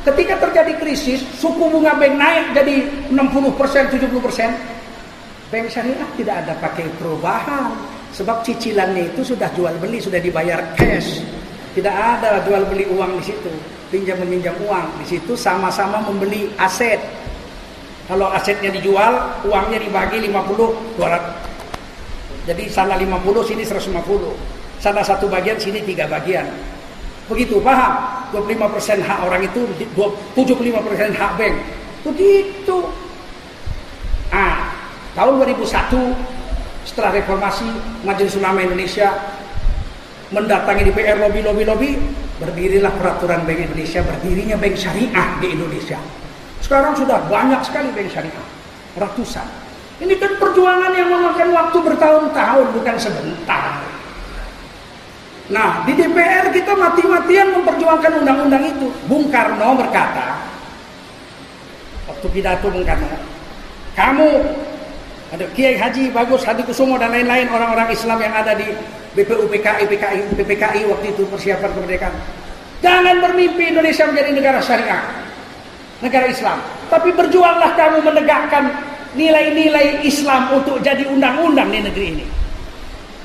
Ketika terjadi krisis, suku bunga bank naik jadi 60%, 70%. Bank syariah tidak ada pakai perubahan. Sebab cicilannya itu sudah jual beli, sudah dibayar cash. Tidak ada jual beli uang di situ. Pinjam meminjam uang. Di situ sama-sama membeli aset kalau asetnya dijual, uangnya dibagi 50, 200. Jadi sana 50, sini 150. Sana satu bagian, sini tiga bagian. Begitu, paham? 25% hak orang itu, 75% hak bank. Begitu. Ah, tahun 2001 setelah reformasi Majelis Ulama Indonesia mendatangi DPR lobby lobby lobby berdirilah peraturan Bank Indonesia berdirinya bank syariah di Indonesia sekarang sudah banyak sekali bank syariah, ratusan. Ini kan perjuangan yang memakan waktu bertahun-tahun, bukan sebentar. Nah, di DPR kita mati-matian memperjuangkan undang-undang itu. Bung Karno berkata, waktu pidato Bung Karno, kamu, ada Kiai Haji Bagus, Hadi Kusumo dan lain-lain orang-orang Islam yang ada di BPU PKI, PKI, PPKI waktu itu persiapan kemerdekaan. Jangan bermimpi Indonesia menjadi negara syariah negara Islam. Tapi berjuanglah kamu menegakkan nilai-nilai Islam untuk jadi undang-undang di negeri ini.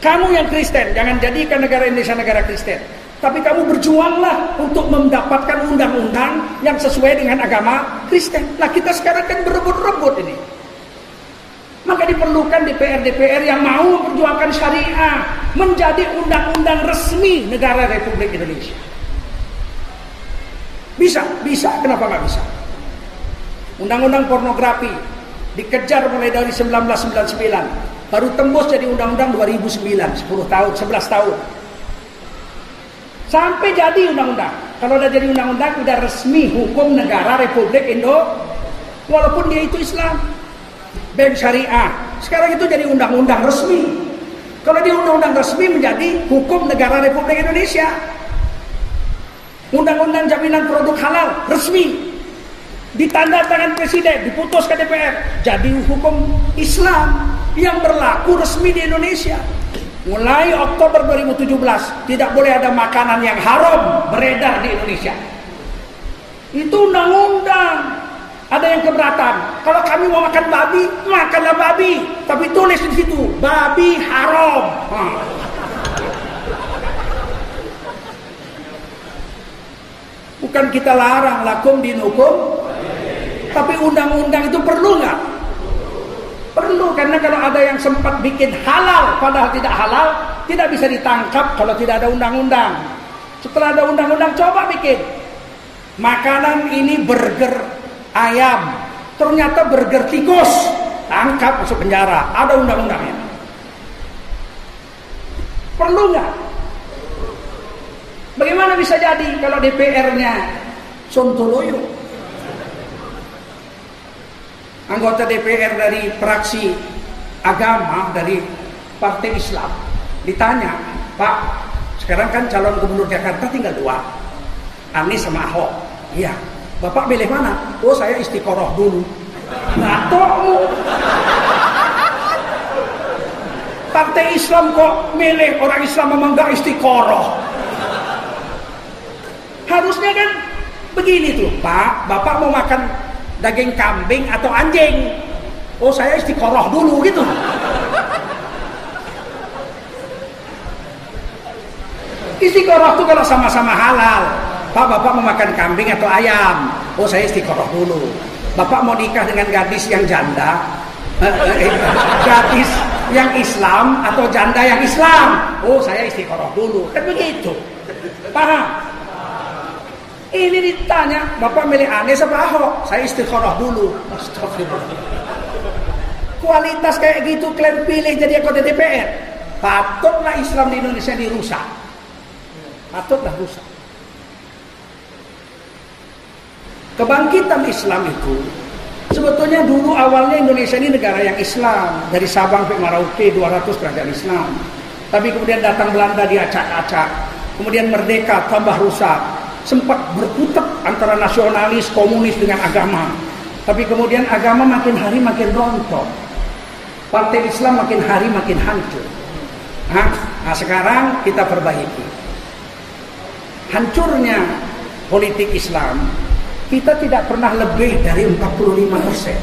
Kamu yang Kristen, jangan jadikan negara Indonesia negara Kristen. Tapi kamu berjuanglah untuk mendapatkan undang-undang yang sesuai dengan agama Kristen. Nah kita sekarang kan berebut-rebut ini. Maka diperlukan DPR-DPR yang mau memperjuangkan syariah menjadi undang-undang resmi negara Republik Indonesia. Bisa, bisa. Kenapa nggak bisa? Undang-undang pornografi dikejar mulai dari 1999, baru tembus jadi undang-undang 2009, 10 tahun, 11 tahun. Sampai jadi undang-undang. Kalau udah jadi undang-undang udah resmi hukum negara Republik Indo walaupun dia itu Islam. Bank syariah. Sekarang itu jadi undang-undang resmi. Kalau dia undang-undang resmi menjadi hukum negara Republik Indonesia. Undang-undang jaminan produk halal resmi ditanda tangan presiden, diputus ke DPR, jadi hukum Islam yang berlaku resmi di Indonesia. Mulai Oktober 2017 tidak boleh ada makanan yang haram beredar di Indonesia. Itu undang-undang. Ada yang keberatan. Kalau kami mau makan babi, makanlah babi. Tapi tulis di situ, babi haram. Bukan kita larang lakum dinukum, tapi undang-undang itu perlu nggak? Perlu karena kalau ada yang sempat bikin halal padahal tidak halal, tidak bisa ditangkap kalau tidak ada undang-undang. Setelah ada undang-undang coba bikin. Makanan ini burger ayam, ternyata burger tikus, tangkap masuk penjara, ada undang-undangnya. Perlu nggak? Bagaimana bisa jadi kalau DPR-nya Sontoloyo? Anggota DPR dari fraksi agama dari Partai Islam ditanya, Pak, sekarang kan calon gubernur Jakarta tinggal dua, Anies sama Ahok. Iya, Bapak pilih mana? Oh saya istiqoroh dulu. Nah, Partai Islam kok milih orang Islam memang gak istiqoroh. Harusnya kan begini tuh, Pak, Bapak mau makan daging kambing atau anjing? Oh, saya istiqoroh dulu gitu. Istiqoroh tuh kalau sama-sama halal. Pak, Bapak mau makan kambing atau ayam? Oh, saya istiqoroh dulu. Bapak mau nikah dengan gadis yang janda? Eh, eh, eh, gadis yang Islam atau janda yang Islam? Oh, saya istiqoroh dulu. Kan begitu. Paham? Ini ditanya, Bapak milih Anies apa Ahok? Saya istikharah dulu. Kualitas kayak gitu kalian pilih jadi anggota DPR. Patutlah Islam di Indonesia dirusak. Patutlah rusak. Kebangkitan Islam itu sebetulnya dulu awalnya Indonesia ini negara yang Islam dari Sabang sampai Merauke 200 kerajaan Islam. Tapi kemudian datang Belanda diacak-acak, kemudian merdeka tambah rusak, sempat berkutat antara nasionalis komunis dengan agama. Tapi kemudian agama makin hari makin rontok. Partai Islam makin hari makin hancur. Nah, nah sekarang kita perbaiki. Hancurnya politik Islam kita tidak pernah lebih dari 45 persen.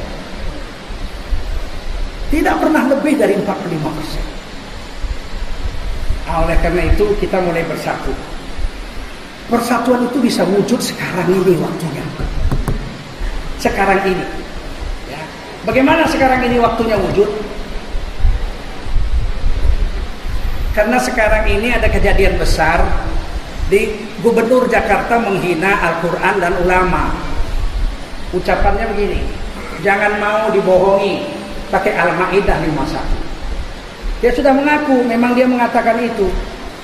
Tidak pernah lebih dari 45 persen. Oleh karena itu kita mulai bersatu Persatuan itu bisa wujud sekarang ini waktunya. Sekarang ini. Ya. Bagaimana sekarang ini waktunya wujud? Karena sekarang ini ada kejadian besar di Gubernur Jakarta menghina Al-Quran dan ulama. Ucapannya begini, jangan mau dibohongi pakai Al-Ma'idah 51. Dia sudah mengaku, memang dia mengatakan itu.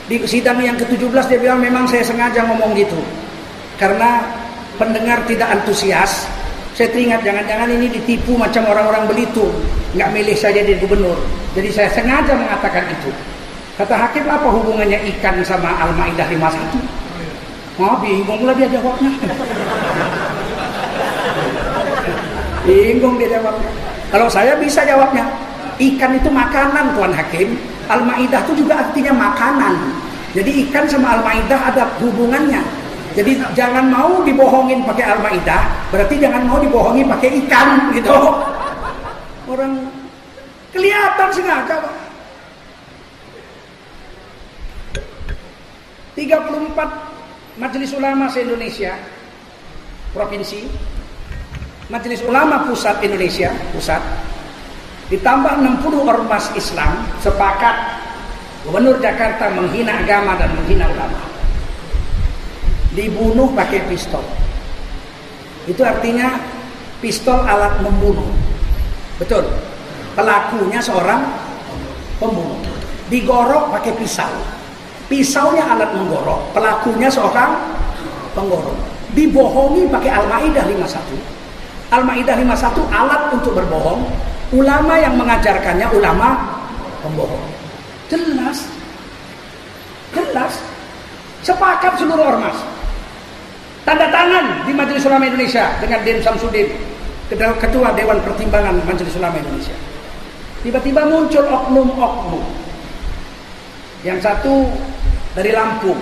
Di sidang yang ke-17 dia bilang memang saya sengaja ngomong gitu. Karena pendengar tidak antusias. Saya teringat jangan-jangan ini ditipu macam orang-orang Belitung. Nggak milih saja jadi gubernur. Jadi saya sengaja mengatakan itu. Kata hakim apa hubungannya ikan sama Al-Ma'idah 51? Oh bingung lah dia jawabnya. (laughs) bingung dia jawabnya. Kalau saya bisa jawabnya. Ikan itu makanan Tuan Hakim. Al-Maidah itu juga artinya makanan. Jadi ikan sama Al-Maidah ada hubungannya. Jadi jangan mau dibohongin pakai Al-Maidah, berarti jangan mau dibohongi pakai ikan gitu. Orang kelihatan sengaja kok. 34 Majelis Ulama se-Indonesia provinsi Majelis Ulama Pusat Indonesia pusat Ditambah 60 ormas Islam sepakat Gubernur Jakarta menghina agama dan menghina ulama. Dibunuh pakai pistol. Itu artinya pistol alat membunuh. Betul. Pelakunya seorang pembunuh. Digorok pakai pisau. Pisaunya alat menggorok, pelakunya seorang penggorok. Dibohongi pakai Al-Maidah 51. Al-Maidah 51 alat untuk berbohong, Ulama yang mengajarkannya ulama pembohong. Jelas. Jelas. Sepakat seluruh ormas. tanda tangan di Majelis Ulama Indonesia dengan Den Samsudin, ketua Dewan Pertimbangan Majelis Ulama Indonesia. Tiba-tiba muncul oknum-oknum. Yang satu dari Lampung.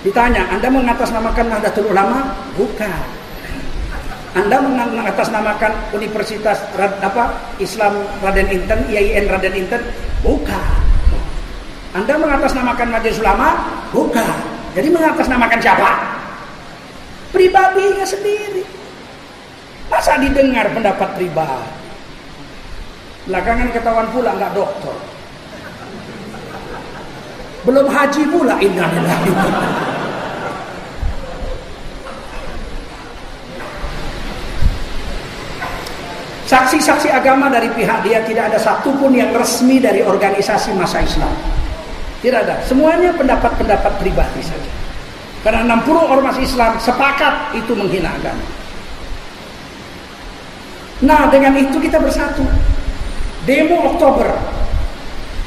Ditanya, Anda mengatasnamakan Nahdlatul Ulama? Bukan. Anda mengatasnamakan Universitas apa Islam Raden Inten, IAIN Raden Inten? Bukan. Anda mengatasnamakan Majelis Ulama? Bukan. Jadi mengatasnamakan siapa? Pribadinya sendiri. Masa didengar pendapat pribadi? Belakangan ketahuan pula nggak dokter. Belum haji pula innalillahi Saksi-saksi agama dari pihak dia tidak ada satupun yang resmi dari organisasi masa Islam. Tidak ada. Semuanya pendapat-pendapat pribadi saja. Karena 60 ormas Islam sepakat itu menghina agama. Nah dengan itu kita bersatu. Demo Oktober.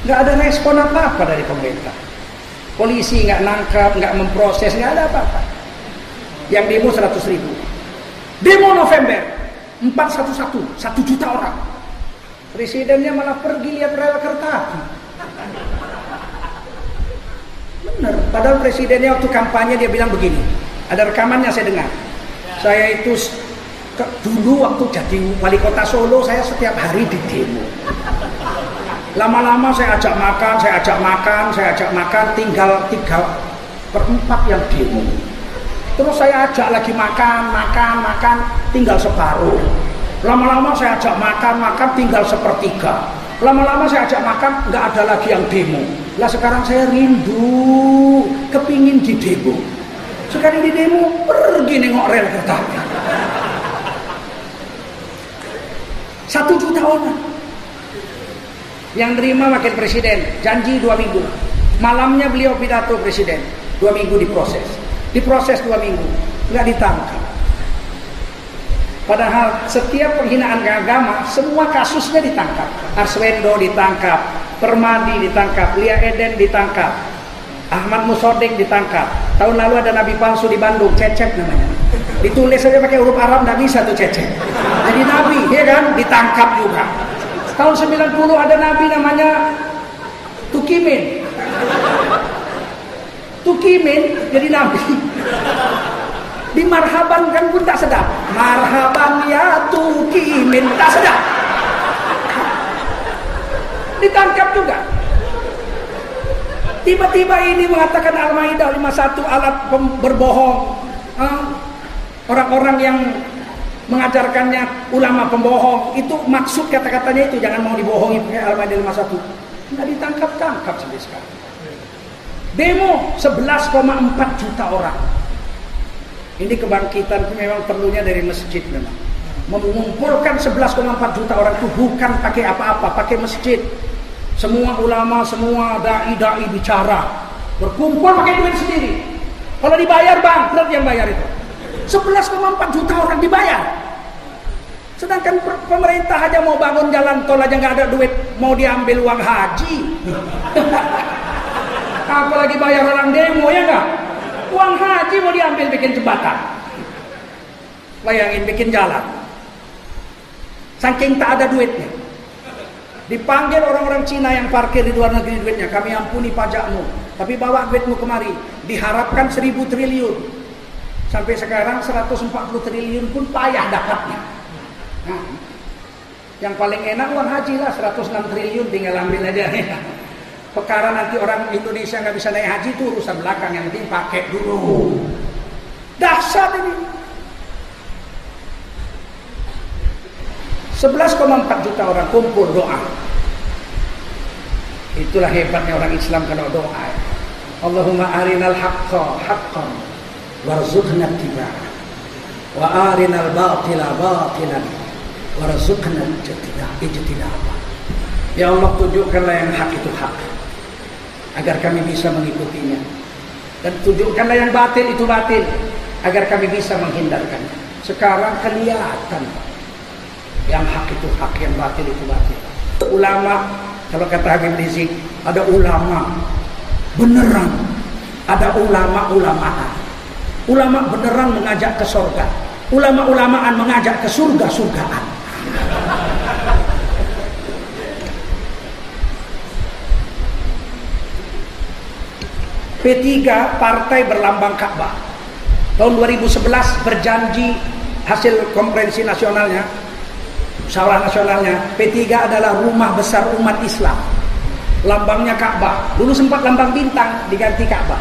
Nggak ada respon apa-apa dari pemerintah. Polisi nggak nangkap, nggak memproses, nggak ada apa-apa. Yang demo 100 ribu. Demo November 411, 1 juta orang. Presidennya malah pergi lihat rel kereta api. Benar. Padahal presidennya waktu kampanye dia bilang begini. Ada rekamannya saya dengar. Saya itu dulu waktu jadi wali kota Solo saya setiap hari di demo. Lama-lama saya ajak makan, saya ajak makan, saya ajak makan, tinggal tiga perempat yang demo. Terus saya ajak lagi makan, makan, makan, tinggal separuh. Lama-lama saya ajak makan, makan, tinggal sepertiga. Lama-lama saya ajak makan, nggak ada lagi yang demo. Lah sekarang saya rindu, kepingin di demo. Sekarang di demo, pergi nengok rel kereta. Satu juta orang. Yang terima wakil presiden, janji dua minggu. Malamnya beliau pidato presiden, dua minggu diproses. Diproses dua minggu, nggak ditangkap. Padahal setiap penghinaan agama, semua kasusnya ditangkap. Arswendo ditangkap, Permadi ditangkap, Lia Eden ditangkap, Ahmad Musodik ditangkap. Tahun lalu ada nabi palsu di Bandung, Cecep namanya. Ditulis saja pakai huruf Arab tidak bisa tuh Cecep. Jadi nabi, ya kan? Ditangkap juga. Tahun 90 ada nabi namanya Tukimin. Tukimin jadi nabi. Di marhaban kan pun tak sedap. Marhaban ya Tukimin tak sedap. Ditangkap juga. Tiba-tiba ini mengatakan Al-Maidah 51 alat berbohong. Orang-orang yang mengajarkannya ulama pembohong itu maksud kata-katanya itu jangan mau dibohongi pakai Al-Maidah 51. Enggak ditangkap-tangkap sampai sekarang. Demo 11,4 juta orang. Ini kebangkitan memang perlunya dari masjid memang. Mengumpulkan 11,4 juta orang itu bukan pakai apa-apa, pakai masjid. Semua ulama, semua dai-dai bicara. Berkumpul pakai duit sendiri. Kalau dibayar bangkrut yang bayar itu. 11,4 juta orang dibayar. Sedangkan pemerintah aja mau bangun jalan tol aja nggak ada duit, mau diambil uang haji. (laughs) Apalagi bayar orang demo ya nggak? Uang haji mau diambil bikin jembatan. Bayangin bikin jalan. Saking tak ada duitnya. Dipanggil orang-orang Cina yang parkir di luar negeri duitnya, kami ampuni pajakmu, tapi bawa duitmu kemari. Diharapkan seribu triliun. Sampai sekarang 140 triliun pun payah dapatnya. Nah, yang paling enak uang haji lah 106 triliun tinggal ambil aja ya. Perkara nanti orang Indonesia nggak bisa naik haji itu urusan belakang yang penting pakai dulu. Dahsyat ini. 11,4 juta orang kumpul doa. Itulah hebatnya orang Islam kalau doa. Allahumma arinal haqqa haqqan warzuqna ittiba'ah wa arinal batila batilan warzuqna ijtinabah. Ya Allah tunjukkanlah yang hak itu hak agar kami bisa mengikutinya dan tunjukkanlah yang batil itu batil agar kami bisa menghindarkannya. Sekarang kelihatan yang hak itu hak, yang batil itu batil. Ulama, kalau kata Habib Rizik, ada ulama beneran, ada ulama-ulamaan. Ulama beneran mengajak ke surga. Ulama-ulamaan mengajak ke surga-surgaan. P3 partai berlambang Ka'bah. Tahun 2011 berjanji hasil konferensi nasionalnya, musyawarah nasionalnya, P3 adalah rumah besar umat Islam. Lambangnya Ka'bah. Dulu sempat lambang bintang diganti Ka'bah.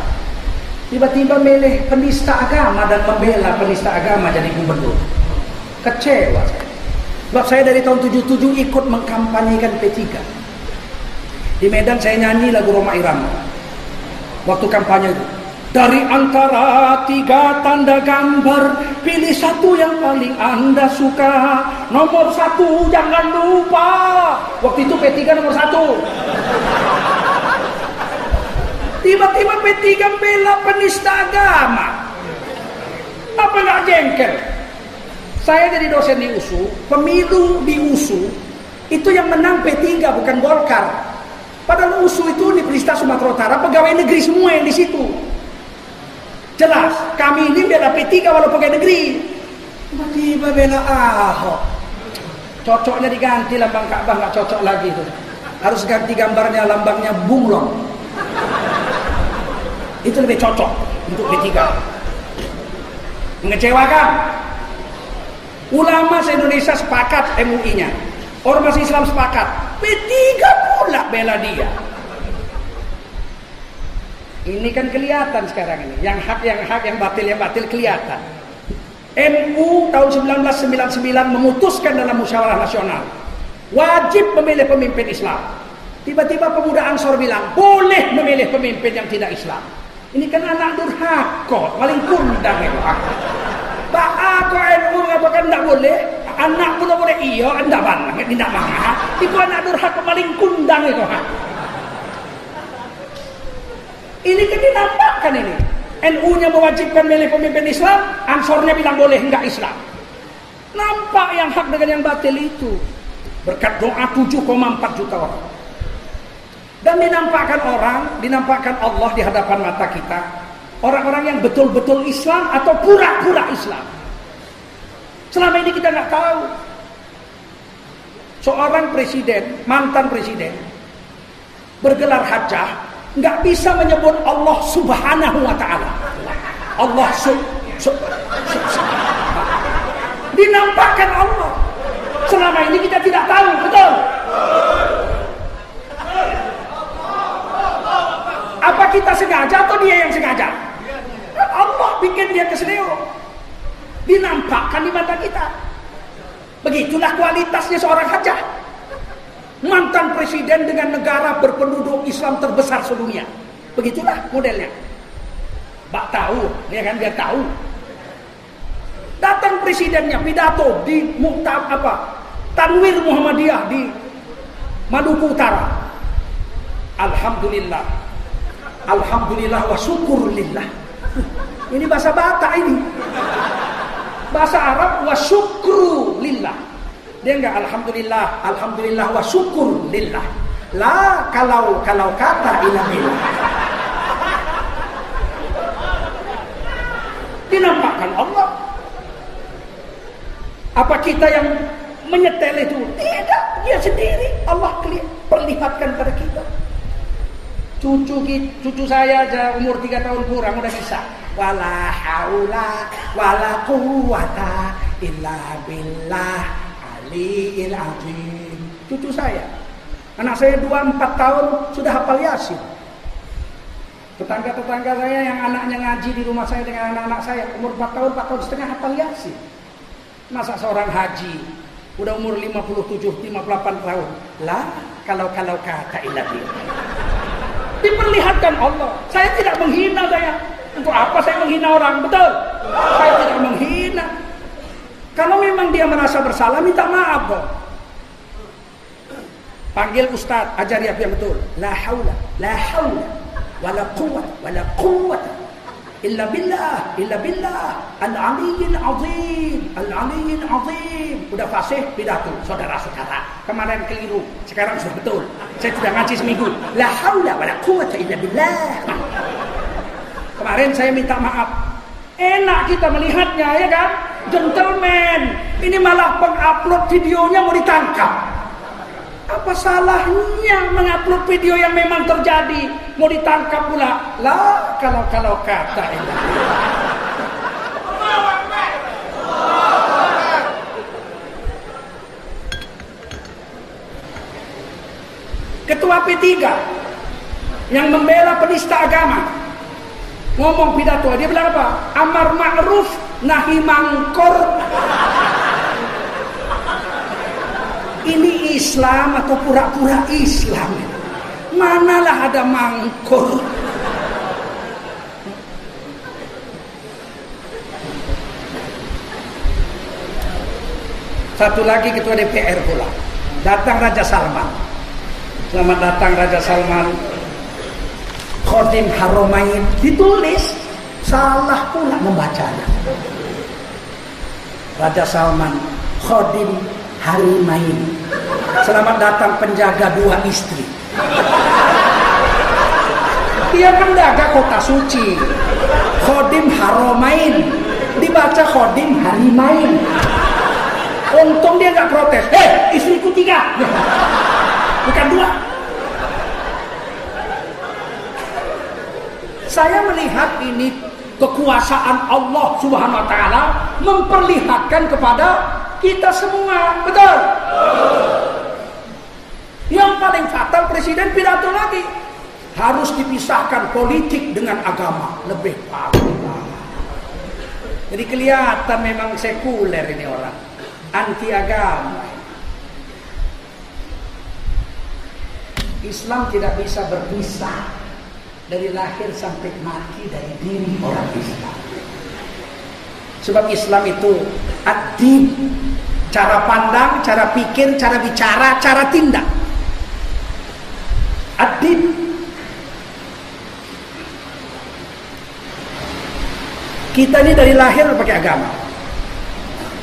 Tiba-tiba milih penista agama dan membela penista agama jadi gubernur. Kecewa. Sebab saya dari tahun 77 ikut mengkampanyekan P3. Di Medan saya nyanyi lagu Roma Irama. Waktu kampanye itu. Dari antara tiga tanda gambar Pilih satu yang paling anda suka. Nomor satu jangan lupa. Waktu itu P3 nomor satu. Tiba-tiba P3 bela penista agama Apa gak jengkel? Saya jadi dosen di USU Pemilu di USU Itu yang menang P3 bukan Golkar Padahal USU itu Pelista Sumatera Utara Pegawai negeri semua yang di situ Jelas, kami ini bela P3 walau pegawai negeri. Tiba-tiba bela Ahok. Cocoknya diganti lambang Ka'bah nggak cocok lagi tuh. Harus ganti gambarnya lambangnya bunglon. Itu lebih cocok untuk P3. Mengecewakan. Ulama se-Indonesia sepakat MUI-nya. Ormas Islam sepakat. P3 pula bela dia. Ini kan kelihatan sekarang ini. Yang hak, yang hak, yang batil, yang batil kelihatan. MU tahun 1999 memutuskan dalam musyawarah nasional. Wajib memilih pemimpin Islam. Tiba-tiba pemuda Ansor bilang, boleh memilih pemimpin yang tidak Islam. Ini kan anak durhaka, paling kundang itu. Pak aku NU mengatakan tidak boleh, anak pun boleh iya, anda bang, tidak bang. Itu anak durhaka paling kundang itu. Ini kan ini. NU-nya mewajibkan milih pemimpin Islam, Ansornya bilang boleh enggak Islam. Nampak yang hak dengan yang batil itu. Berkat doa 7,4 juta orang. Dan dinampakkan orang, dinampakkan Allah di hadapan mata kita. Orang-orang yang betul-betul Islam atau pura-pura Islam. Selama ini kita nggak tahu. Seorang presiden, mantan presiden, bergelar hajah, nggak bisa menyebut Allah Subhanahu wa taala. Allah sub, sub, sub, sub. Dinampakkan Allah. Selama ini kita tidak tahu, betul? Apa kita sengaja atau dia yang sengaja? Allah bikin dia keseneo. Dinampakkan di mata kita. Begitulah kualitasnya seorang hajah mantan presiden dengan negara berpenduduk Islam terbesar sedunia. Begitulah modelnya. Bak tahu, ya kan dia tahu. Datang presidennya pidato di Muktab apa? Tanwir Muhammadiyah di Maluku Utara. Alhamdulillah. Alhamdulillah wa syukurlillah. Ini bahasa Batak ini. Bahasa Arab wa syukru lillah. Dia enggak alhamdulillah, alhamdulillah wa syukur lillah. La kalau kalau kata ila billah. Dinampakkan Allah. Apa kita yang menyetel itu? Tidak, dia sendiri. Allah perlihatkan pada kita. Cucu cucu saya aja umur 3 tahun kurang udah bisa. Wala haula wala quwata illa billah Aliyil Azim. Cucu saya. Anak saya 2-4 tahun sudah hafal Yasin. Tetangga-tetangga saya yang anaknya ngaji di rumah saya dengan anak-anak saya umur 4 tahun, 4 tahun setengah hafal Yasin. Masa seorang haji udah umur 57, 58 tahun. Lah, kalau-kalau kata ilahi. Diperlihatkan Allah. Saya tidak menghina saya. Untuk apa saya menghina orang? Betul. Saya tidak menghina. Kalau memang dia merasa bersalah, minta maaf dong. Panggil ustaz, ajari apa yang betul. La haula, la haula, wala quwwata, wala quwwata illa billah, illa billah, al-aliyyil azim, al-aliyyil azim. Udah fasih pidato, saudara-saudara. Kemarin keliru, sekarang sudah betul. Saya sudah ngaji seminggu. La haula wala quwwata illa billah. Kemarin saya minta maaf Enak kita melihatnya ya kan? Gentleman. Ini malah pengupload videonya mau ditangkap. Apa salahnya mengupload video yang memang terjadi mau ditangkap pula? Lah kalau kalau kata ini. Ketua P3 yang membela penista agama ngomong pidato dia bilang apa? Amar ma'ruf nahi mangkor. Ini Islam atau pura-pura Islam? Manalah ada mangkor? Satu lagi ketua DPR pula. Datang Raja Salman. Selamat datang Raja Salman Khodim Haromain ditulis salah pula membacanya. Raja Salman Khodim Harimain. Selamat datang penjaga dua istri. Dia menjaga kota suci. Khodim Haromain dibaca Khodim Harimain. Untung dia nggak protes. Hei, istriku tiga. Bukan dua. Saya melihat ini kekuasaan Allah Subhanahu wa taala memperlihatkan kepada kita semua. Betul? Yang paling fatal presiden pidato lagi. Harus dipisahkan politik dengan agama. Lebih parah. Jadi kelihatan memang sekuler ini orang. Anti agama. Islam tidak bisa berpisah dari lahir sampai mati dari diri orang Islam. Sebab Islam itu adib, cara pandang, cara pikir, cara bicara, cara tindak. Adib. Kita ini dari lahir pakai agama.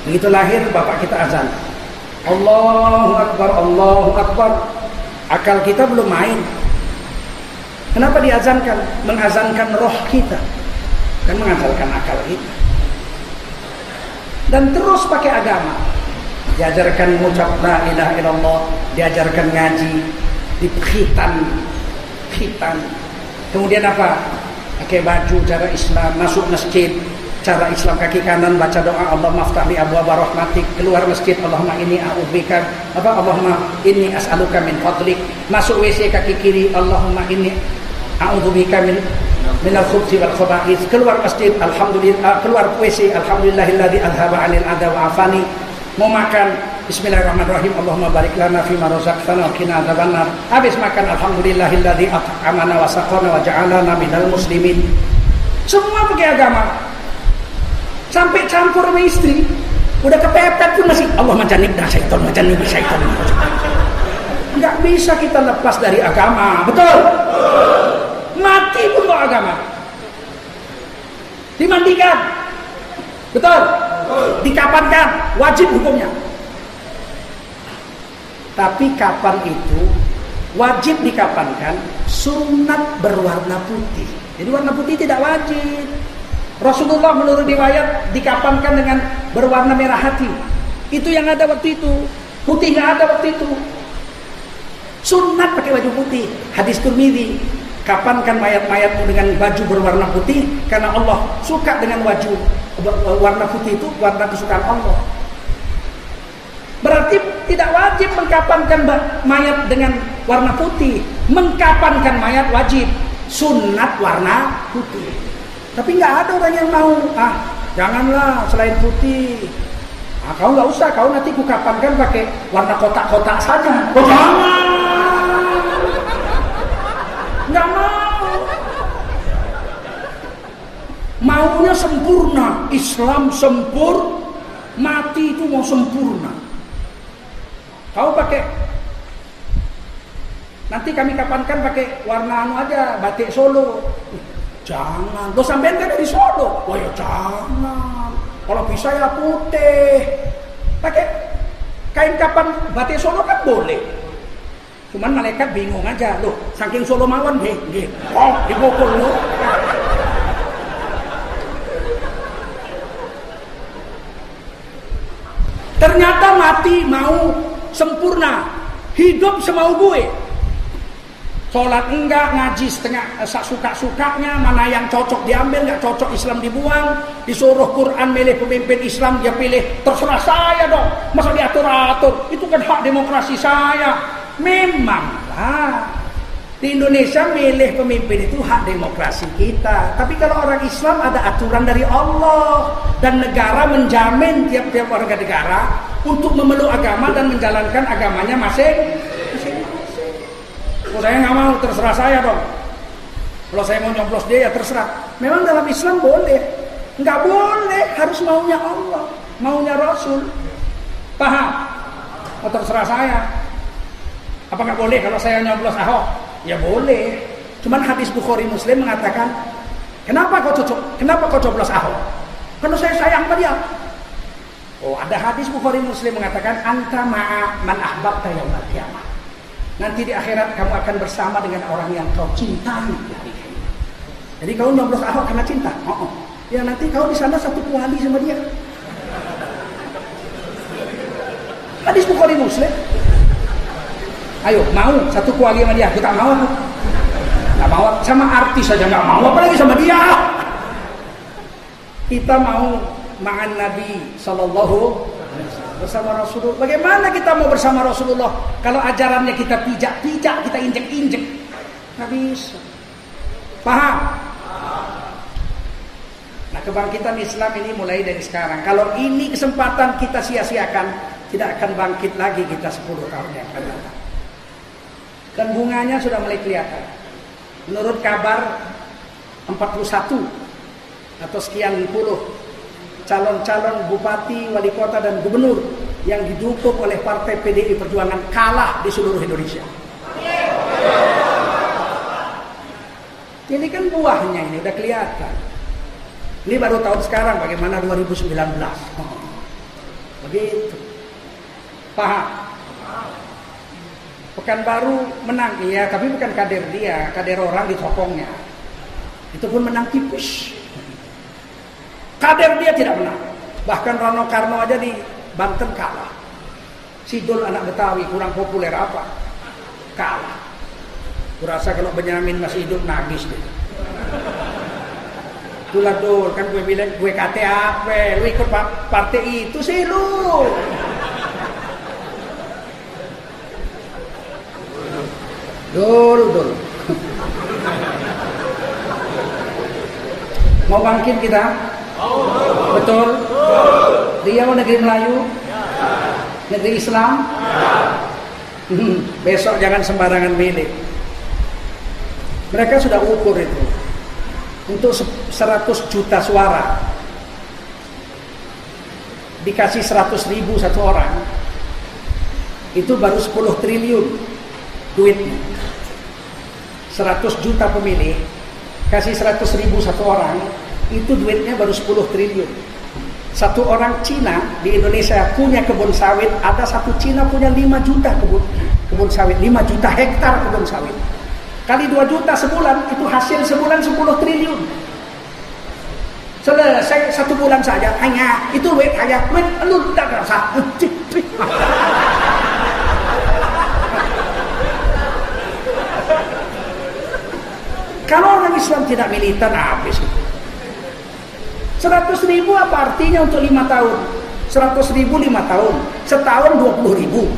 Begitu lahir bapak kita azan. Allahu Akbar, Allahu Akbar. Akal kita belum main. Kenapa diazankan? Mengazankan roh kita dan mengazankan akal kita. Dan terus pakai agama. Diajarkan mengucap la ilaha illallah, diajarkan ngaji, dikhitan, khitan. Kemudian apa? Pakai baju cara Islam, masuk masjid, cara Islam kaki kanan baca doa Allah maftahli abu rahmatik keluar masjid Allahumma ini a'udzubika apa Allahumma ini as'aluka min fadlik masuk WC kaki kiri Allahumma ini a'udzubika min min al-khubuthi wal khaba'ith keluar masjid alhamdulillah keluar WC alhamdulillahilladzi adhaba 'anil adha wa afani. Mau makan Bismillahirrahmanirrahim. Allahumma barik lana fi ma razaqtana wa qina adzabannar. Habis makan alhamdulillahilladzi at'amana wa saqana wa ja'alana minal muslimin. Semua pakai agama. Sampai campur sama istri. Udah kepepet pun masih Allah majanib dah syaitan majanib syaitan nggak bisa kita lepas dari agama. Betul mati pun bawa agama. Dimandikan. Betul? Dikapankan. Wajib hukumnya. Tapi kapan itu wajib dikapankan? Sunat berwarna putih. Jadi warna putih tidak wajib. Rasulullah menurut riwayat dikapankan dengan berwarna merah hati. Itu yang ada waktu itu. Putih nggak ada waktu itu. Sunat pakai baju putih. Hadis Turmidi kapankan mayat-mayatmu dengan baju berwarna putih? Karena Allah suka dengan baju warna putih itu warna kesukaan Allah. Berarti tidak wajib mengkapankan mayat dengan warna putih. Mengkapankan mayat wajib. Sunat warna putih. Tapi nggak ada orang yang mau ah janganlah selain putih. Ah, kau nggak usah. Kau nanti kukapankan pakai warna kotak-kotak saja. Oh, jangan nggak mau maunya sempurna. Islam sempur mati itu mau sempurna. Kau pakai nanti kami kapankan pakai warna anu aja batik Solo. Jangan. Lo sampean kan dari Solo? Wah ya jangan. Kalau bisa ya putih. Pakai kain kapan batik Solo kan boleh. Cuman malaikat bingung aja, loh, saking Solo mawon nggih, nggih. Oh, dipukul lu. Ternyata mati mau sempurna. Hidup semau gue. Sholat enggak, ngaji setengah eh, suka-sukanya, mana yang cocok diambil, nggak cocok Islam dibuang. Disuruh Quran milih pemimpin Islam, dia pilih terserah saya dong. Masa diatur-atur, itu kan hak demokrasi saya. Memanglah. Di Indonesia milih pemimpin itu hak demokrasi kita. Tapi kalau orang Islam ada aturan dari Allah. Dan negara menjamin tiap-tiap warga negara untuk memeluk agama dan menjalankan agamanya masing-masing. Kalau saya nggak mau, terserah saya dong. Kalau saya mau nyoblos dia ya terserah. Memang dalam Islam boleh. Nggak boleh, harus maunya Allah. Maunya Rasul. Paham? Oh terserah saya. Apa nggak boleh kalau saya nyoblos Ahok? Ya boleh. Cuman hadis Bukhari Muslim mengatakan, kenapa kau cocok? Kenapa kau coblos Ahok? Karena saya sayang pada dia. Oh, ada hadis Bukhari Muslim mengatakan, anta ma'a man ahbabta yaumal qiyamah. Nanti di akhirat kamu akan bersama dengan orang yang kau cintai. Jadi kau nyoblos Ahok karena cinta? Oh, oh. Ya nanti kau di sana satu kuali sama dia. Hadis Bukhari Muslim. Ayo, mau satu kuali sama dia? Kita mau. Nggak mau sama artis saja nggak mau, apalagi sama dia. Kita mau makan Nabi Sallallahu bersama Rasulullah. Bagaimana kita mau bersama Rasulullah kalau ajarannya kita pijak-pijak, kita injek-injek? Nggak bisa. Paham? Nah kebangkitan Islam ini mulai dari sekarang. Kalau ini kesempatan kita sia-siakan, tidak akan bangkit lagi kita 10 tahun yang akan datang. Dan bunganya sudah mulai kelihatan. Menurut kabar 41 atau sekian puluh calon-calon bupati, wali kota dan gubernur yang didukung oleh partai PDI Perjuangan kalah di seluruh Indonesia. Ini kan buahnya ini udah kelihatan. Ini baru tahun sekarang bagaimana 2019. Oh, begitu. Paham? Pekanbaru menang, iya, tapi bukan kader dia, kader orang di tokongnya. Itu pun menang tipis. Kader dia tidak menang. Bahkan Rano Karno aja di Banten kalah. Sidul anak Betawi kurang populer apa? Kalah. Kurasa kalau Benyamin masih hidup nagis deh. Itulah dul, kan gue bilang gue kate apa? Lu ikut partai itu sih lu. Dul, dul. Mau bangkit kita? Betul? Dia mau negeri Melayu? Negeri Islam? (laughs) Besok jangan sembarangan milih. Mereka sudah ukur itu. Untuk 100 juta suara. Dikasih 100 ribu satu orang. Itu baru 10 triliun duitnya. 100 juta pemilih kasih 100 ribu satu orang itu duitnya baru 10 triliun. Satu orang Cina di Indonesia punya kebun sawit ada satu Cina punya 5 juta kebun kebun sawit 5 juta hektar kebun sawit. Kali 2 juta sebulan itu hasil sebulan 10 triliun. Selesai satu bulan saja hanya itu duit hanya duit lu tak rasa (laughs) Kalau orang Islam tidak militan habis. 100 ribu apa artinya untuk lima tahun? 100 ribu lima tahun. Setahun 20 ribu.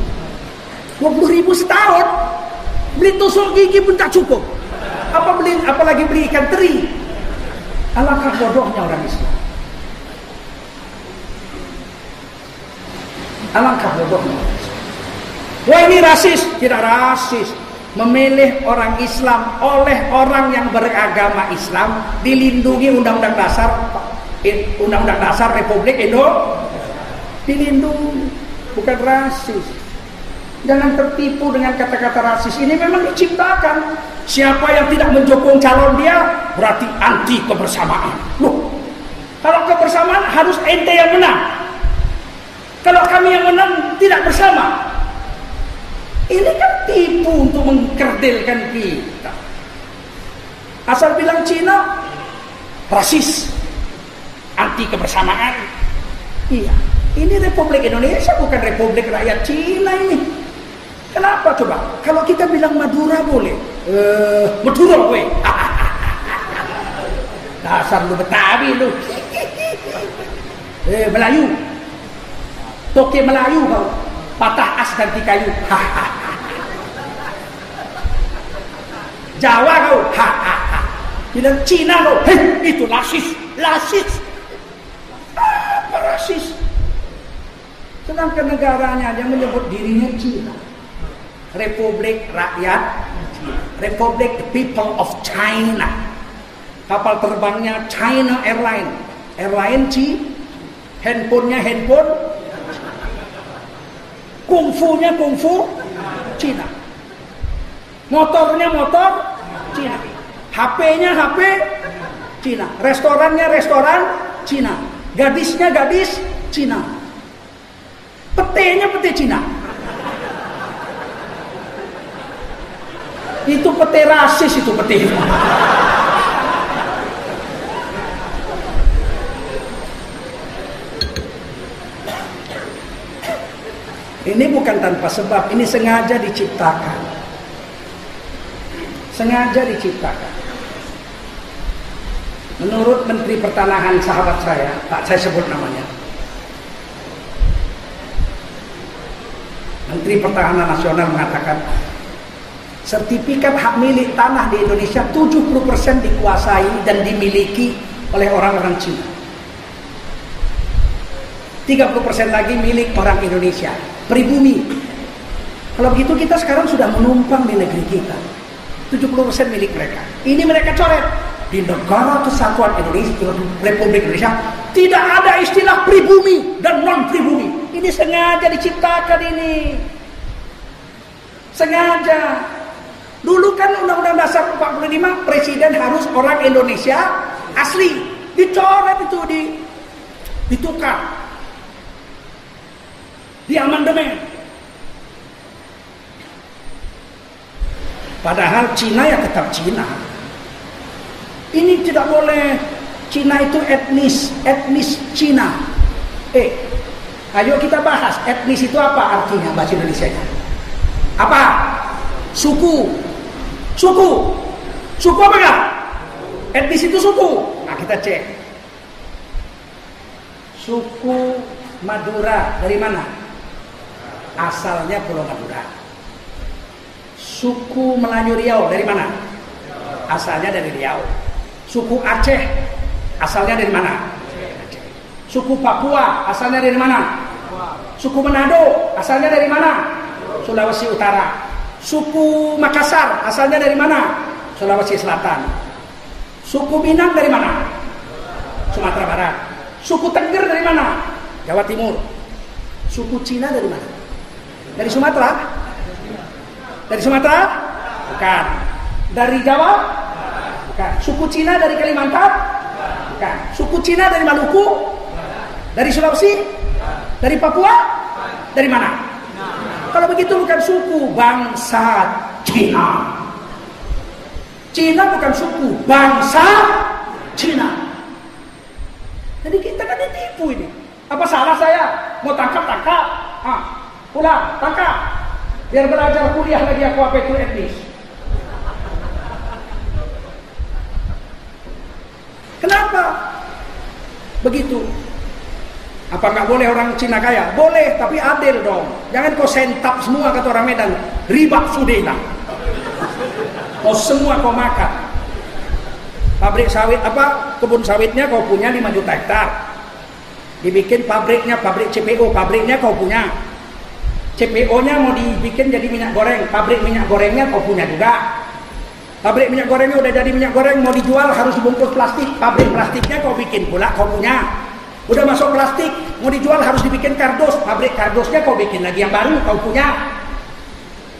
20 ribu setahun. Beli tusuk gigi pun tak cukup. Apa beli apalagi beli ikan teri. Alangkah bodohnya orang Islam. Alangkah bodohnya. Wah ini rasis, tidak rasis memilih orang Islam oleh orang yang beragama Islam dilindungi Undang-Undang Dasar Undang-Undang Dasar Republik Indonesia dilindungi. Bukan rasis. Jangan tertipu dengan kata-kata rasis. Ini memang diciptakan. Siapa yang tidak mendukung calon dia berarti anti kebersamaan. Loh kalau kebersamaan harus ente yang menang. Kalau kami yang menang tidak bersama ini kan tipu untuk mengkerdilkan kita. Asal bilang Cina rasis, anti kebersamaan. Iya. Ini Republik Indonesia bukan Republik Rakyat Cina ini. Kenapa coba? Kalau kita bilang Madura boleh. Eh, Madura gue. (laughs) Dasar lu Betawi lu. (laughs) eh, Melayu. Toke Melayu kau. Patah as ganti kayu. Jawa kau. Bilang Cina kau. Hei, itu lasis. Lasis. Apa rasis? Sedangkan negaranya yang menyebut dirinya Cina. Republik Rakyat. Republik the People of China. Kapal terbangnya China Airline. Airline C. Handphonenya handphone. Kungfunya kungfu Cina. Motornya motor Cina. HP-nya HP Cina. Restorannya restoran Cina. Gadisnya gadis Cina Petenya pete Cina. Itu pete rasis itu pete. Ini bukan tanpa sebab, ini sengaja diciptakan. Sengaja diciptakan. Menurut Menteri Pertanahan sahabat saya, tak saya sebut namanya, Menteri Pertahanan Nasional mengatakan sertifikat hak milik tanah di Indonesia 70% dikuasai dan dimiliki oleh orang-orang Cina. 30% lagi milik orang Indonesia, pribumi. Kalau begitu kita sekarang sudah menumpang di negeri kita. 70% milik mereka. Ini mereka coret. Di negara kesatuan Indonesia, Republik Indonesia, tidak ada istilah pribumi dan non pribumi. Ini sengaja diciptakan ini. Sengaja. Dulu kan Undang-Undang Dasar 45 presiden harus orang Indonesia asli. Dicoret itu di ditukar. Di amandemen. Padahal Cina ya tetap Cina. Ini tidak boleh Cina itu etnis, etnis Cina. Eh, Ayo kita bahas etnis itu apa artinya bahasa Indonesia nya? Apa? Suku. Suku. Suku apa enggak? Etnis itu suku. Nah kita cek. Suku Madura dari mana? Asalnya Pulau Madura. Suku Melayu Riau dari mana? Asalnya dari Riau. Suku Aceh asalnya dari mana? Suku Papua asalnya dari mana? Suku Manado asalnya dari mana? Sulawesi Utara. Suku Makassar asalnya dari mana? Sulawesi Selatan. Suku Minang dari mana? Sumatera Barat. Suku Tengger dari mana? Jawa Timur. Suku Cina dari mana? Dari Sumatera? Dari Sumatera? Bukan. Dari Jawa? Bukan. Suku Cina dari Kalimantan? Bukan. Suku Cina dari Maluku? Dari Sulawesi? Dari Papua? Dari mana? Kalau begitu bukan suku, bangsa Cina. Cina bukan suku, bangsa Cina. Jadi kita kan ditipu ini. Apa salah saya? Mau tangkap, tangkap. Ah, pulang, tangkap. Biar belajar kuliah lagi aku apa itu etnis. Kenapa? Begitu. Apa nggak boleh orang Cina kaya? Boleh, tapi adil dong. Jangan kau sentap semua kata orang Medan. Riba sudena. Kau semua kau makan. Pabrik sawit apa? Kebun sawitnya kau punya 5 juta hektar. Dibikin pabriknya, pabrik CPO, pabriknya kau punya. CPO-nya mau dibikin jadi minyak goreng, pabrik minyak gorengnya kau punya juga. Pabrik minyak gorengnya udah jadi minyak goreng mau dijual harus dibungkus plastik, pabrik plastiknya kau bikin pula kau punya. Udah masuk plastik, mau dijual harus dibikin kardus. Pabrik kardusnya kau bikin lagi yang baru, kau punya.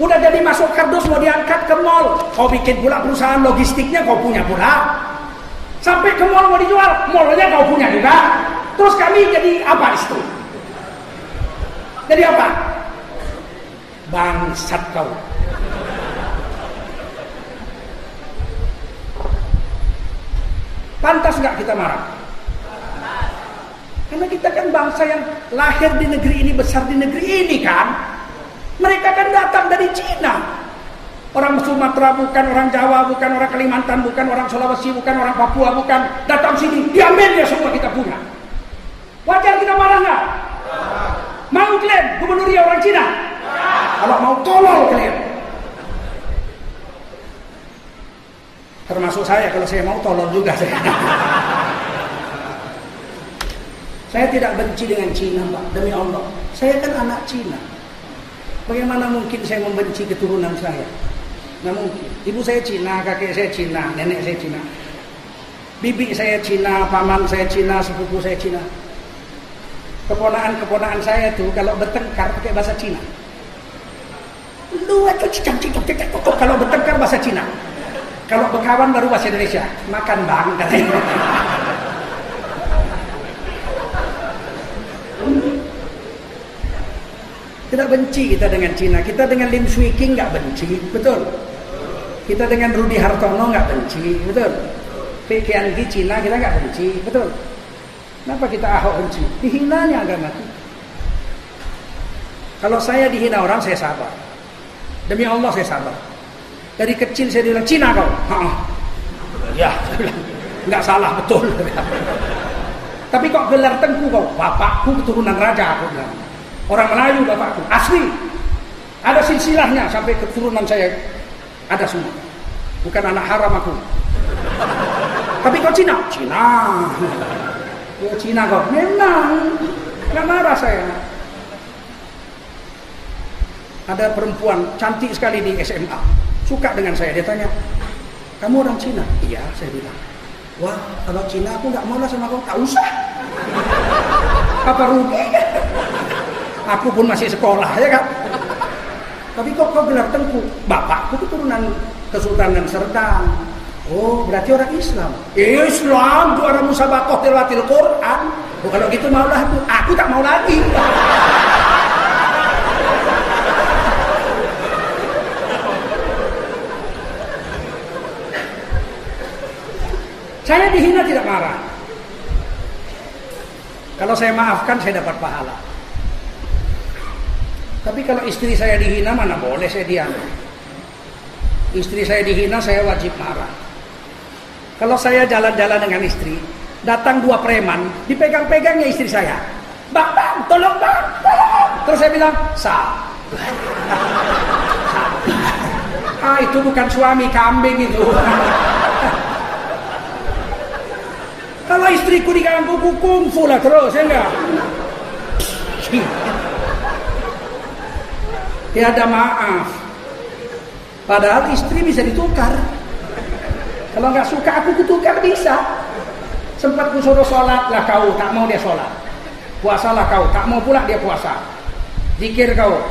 Udah jadi masuk kardus mau diangkat ke mall, kau bikin pula perusahaan logistiknya kau punya pula. Sampai ke mall mau dijual, mallnya kau punya juga. Terus kami jadi apa itu? Jadi apa? Bangsat kau. Pantas nggak kita marah? Karena kita kan bangsa yang lahir di negeri ini, besar di negeri ini kan. Mereka kan datang dari Cina. Orang Sumatera bukan, orang Jawa bukan, orang Kalimantan bukan, orang Sulawesi bukan, orang Papua bukan. Datang sini, diambil ya semua kita punya. Wajar kita marah nggak? Mau klaim gubernur orang Cina? Kalau mau tolol klaim. Termasuk saya kalau saya mau tolol juga saya. (laughs) saya tidak benci dengan Cina, Pak, demi Allah. Saya kan anak Cina. Bagaimana mungkin saya membenci keturunan saya? Nggak mungkin. Ibu saya Cina, kakek saya Cina, nenek saya Cina. Bibi saya Cina, paman saya Cina, sepupu saya Cina. Keponaan-keponaan saya tuh kalau bertengkar pakai bahasa Cina. Lu itu cicak cicak cicak kalau bertengkar bahasa Cina. Kalau berkawan baru bahasa Indonesia. Makan bang katanya. Tidak benci kita dengan Cina. Kita dengan Lim Swee King nggak benci, betul. Kita dengan Rudi Hartono nggak benci, betul. Pikian Cina kita nggak benci, betul. Kenapa kita Ahok benci? Dihinanya agama kita. Kalau saya dihina orang, saya sabar. Demi Allah saya sabar. Dari kecil saya bilang, Cina kau. Ha -ha. Ya, nggak salah betul. (laughs) Tapi kok gelar tengku kau? Bapakku keturunan raja, aku bilang. Orang Melayu bapakku, asli. Ada silsilahnya sampai keturunan saya ada semua. Bukan anak haram aku. Tapi kau Cina? Cina. (laughs) Ya Cina kok. Memang. Gak marah saya. Ada perempuan cantik sekali di SMA. Suka dengan saya. Dia tanya, kamu orang Cina? Iya, saya bilang. Wah, kalau Cina aku nggak mau lah sama kau. Tak usah. Apa rugi? Aku pun masih sekolah ya kan. Tapi kok kau gelar tengku? Bapakku keturunan Kesultanan Serdang. Oh, berarti orang Islam. Islam, orang musabakoh tilawatil Quran. Oh, kalau gitu maulah aku. Aku tak mau lagi. Saya dihina tidak marah. Kalau saya maafkan saya dapat pahala. Tapi kalau istri saya dihina mana boleh saya diam. Istri saya dihina saya wajib marah. Kalau saya jalan-jalan dengan istri, datang dua preman, dipegang-pegangnya istri saya. Bang, bang, tolong bang, tolong. Terus saya bilang, sah. (laughs) ah itu bukan suami kambing itu. (laughs) Kalau istriku diganggu kungfu lah terus, ya enggak? Tiada maaf. Padahal istri bisa ditukar. Kalau nggak suka aku kutukar bisa. Sempat ku suruh sholat lah kau, tak mau dia sholat. Puasalah kau, tak mau pula dia puasa. Jikir kau.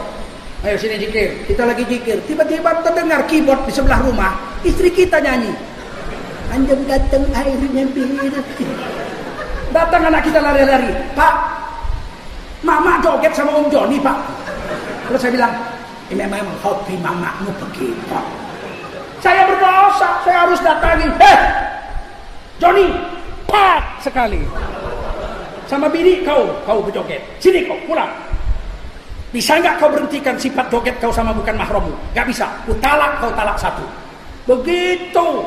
Ayo sini jikir. Kita lagi jikir. Tiba-tiba terdengar keyboard di sebelah rumah. Istri kita nyanyi. Anjam datang airnya biru. Datang anak kita lari-lari. Pak, mama joget sama Om Joni pak. Terus saya bilang, ini memang hobi mamamu begitu. Saya berdosa, saya harus datangi. Eh, Joni, pak sekali. Sama bini kau, kau berjoget. Sini kau, pulang. Bisa nggak kau berhentikan sifat joget kau sama bukan mahrammu? Gak bisa. Ku talak kau talak satu. Begitu.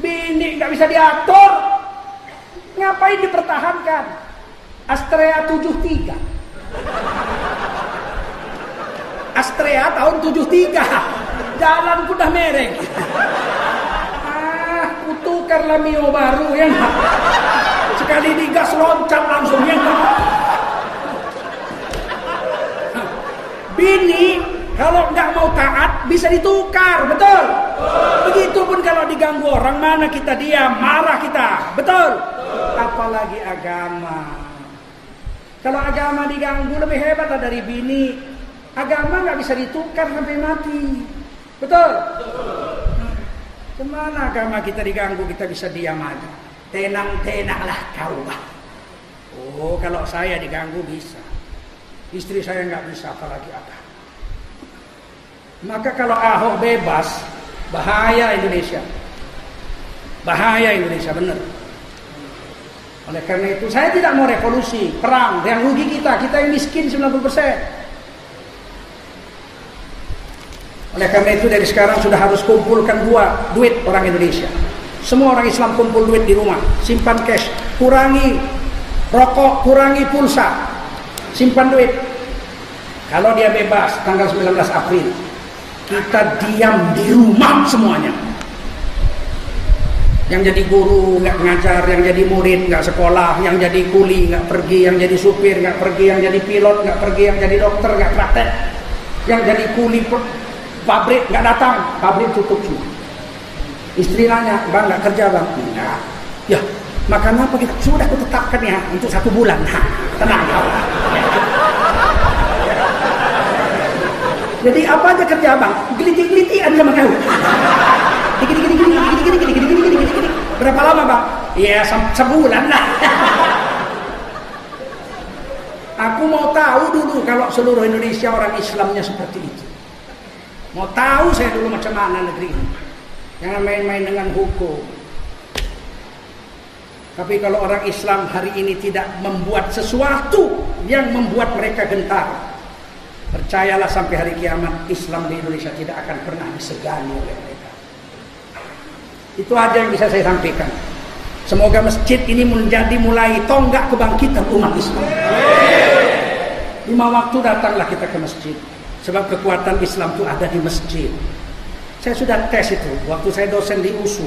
Bini nggak bisa diatur. Ngapain dipertahankan? Astrea 73. Astrea tahun 73. Jalan udah mereng. ah, kutukarlah Mio baru ya. Sekali digas loncat langsung ya. Bini kalau nggak mau taat bisa ditukar, betul? Begitupun kalau diganggu orang mana kita diam, marah kita, betul? Apalagi agama. Kalau agama diganggu lebih hebat dari bini. Agama nggak bisa ditukar sampai mati, betul? Ke mana agama kita diganggu kita bisa diam aja? Tenang-tenanglah kau. Oh, kalau saya diganggu bisa. Istri saya nggak bisa, apalagi apa? Maka kalau Ahok bebas, bahaya Indonesia. Bahaya Indonesia benar. Oleh karena itu saya tidak mau revolusi, perang, yang rugi kita, kita yang miskin 90%. Oleh karena itu dari sekarang sudah harus kumpulkan dua duit orang Indonesia. Semua orang Islam kumpul duit di rumah, simpan cash, kurangi rokok, kurangi pulsa, simpan duit. Kalau dia bebas tanggal 19 April, kita diam di rumah semuanya yang jadi guru nggak ngajar, yang jadi murid nggak sekolah, yang jadi kuli nggak pergi, yang jadi supir nggak pergi, yang jadi pilot nggak pergi, yang jadi dokter nggak praktek, yang jadi kuli pabrik nggak datang, pabrik tutup semua. Istri nanya, bang nggak kerja bang? Enggak. Ya, makan apa kita? Sudah aku tetapkan ya untuk satu bulan. Ha, (laughs) tenang. Jadi apa aja kerja bang? Geliti-geliti ada sama kau. Berapa lama bang? Ya sebulan lah. Aku mau tahu dulu kalau seluruh Indonesia orang Islamnya seperti itu. Mau tahu saya dulu macam mana negeri ini. Jangan main-main dengan hukum. Tapi kalau orang Islam hari ini tidak membuat sesuatu yang membuat mereka gentar, percayalah sampai hari kiamat Islam di Indonesia tidak akan pernah disegani oleh mereka. Itu aja yang bisa saya sampaikan. Semoga masjid ini menjadi mulai tonggak kebangkitan umat Islam. Lima waktu datanglah kita ke masjid. Sebab kekuatan Islam itu ada di masjid. Saya sudah tes itu. Waktu saya dosen di USU.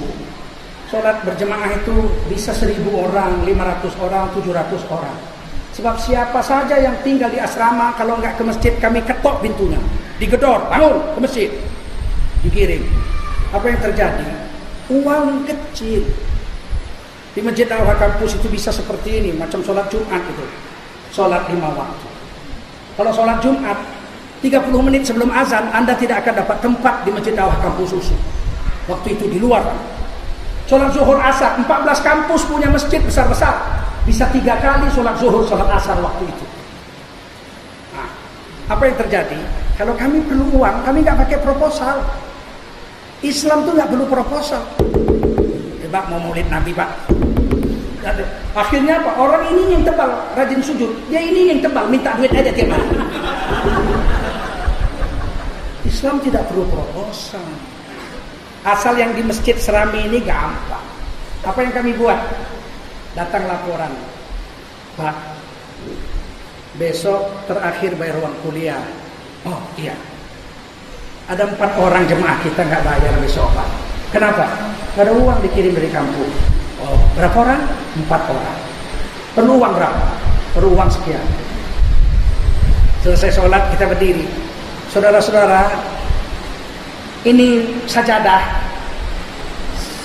Sholat berjemaah itu bisa seribu orang, lima ratus orang, tujuh ratus orang. Sebab siapa saja yang tinggal di asrama, kalau nggak ke masjid kami ketok pintunya. Digedor, bangun ke masjid. Dikirim. Apa yang terjadi? uang kecil. Di Masjid Al kampus itu bisa seperti ini, macam sholat Jumat itu. Sholat lima waktu. Kalau sholat Jumat, 30 menit sebelum azan, Anda tidak akan dapat tempat di Masjid Al kampus susu. Waktu itu di luar. Sholat zuhur asar, 14 kampus punya masjid besar-besar. Bisa tiga kali sholat zuhur, sholat asar waktu itu. Nah, apa yang terjadi? Kalau kami perlu uang, kami nggak pakai proposal. Islam tuh nggak perlu proposal. Coba mau murid Nabi pak. Akhirnya apa? Orang ini yang tebal, rajin sujud. Dia ini yang tebal, minta duit aja tiap hari. Islam tidak perlu proposal. Asal yang di masjid Serami ini gampang. Apa yang kami buat? Datang laporan. Pak, besok terakhir bayar uang kuliah. Oh iya, ada empat orang jemaah kita nggak bayar besok Pak. Kenapa? Karena uang dikirim dari kampung. Oh, berapa orang? Empat orang. Perlu uang berapa? Perlu uang sekian. Selesai sholat kita berdiri. Saudara-saudara, ini sajadah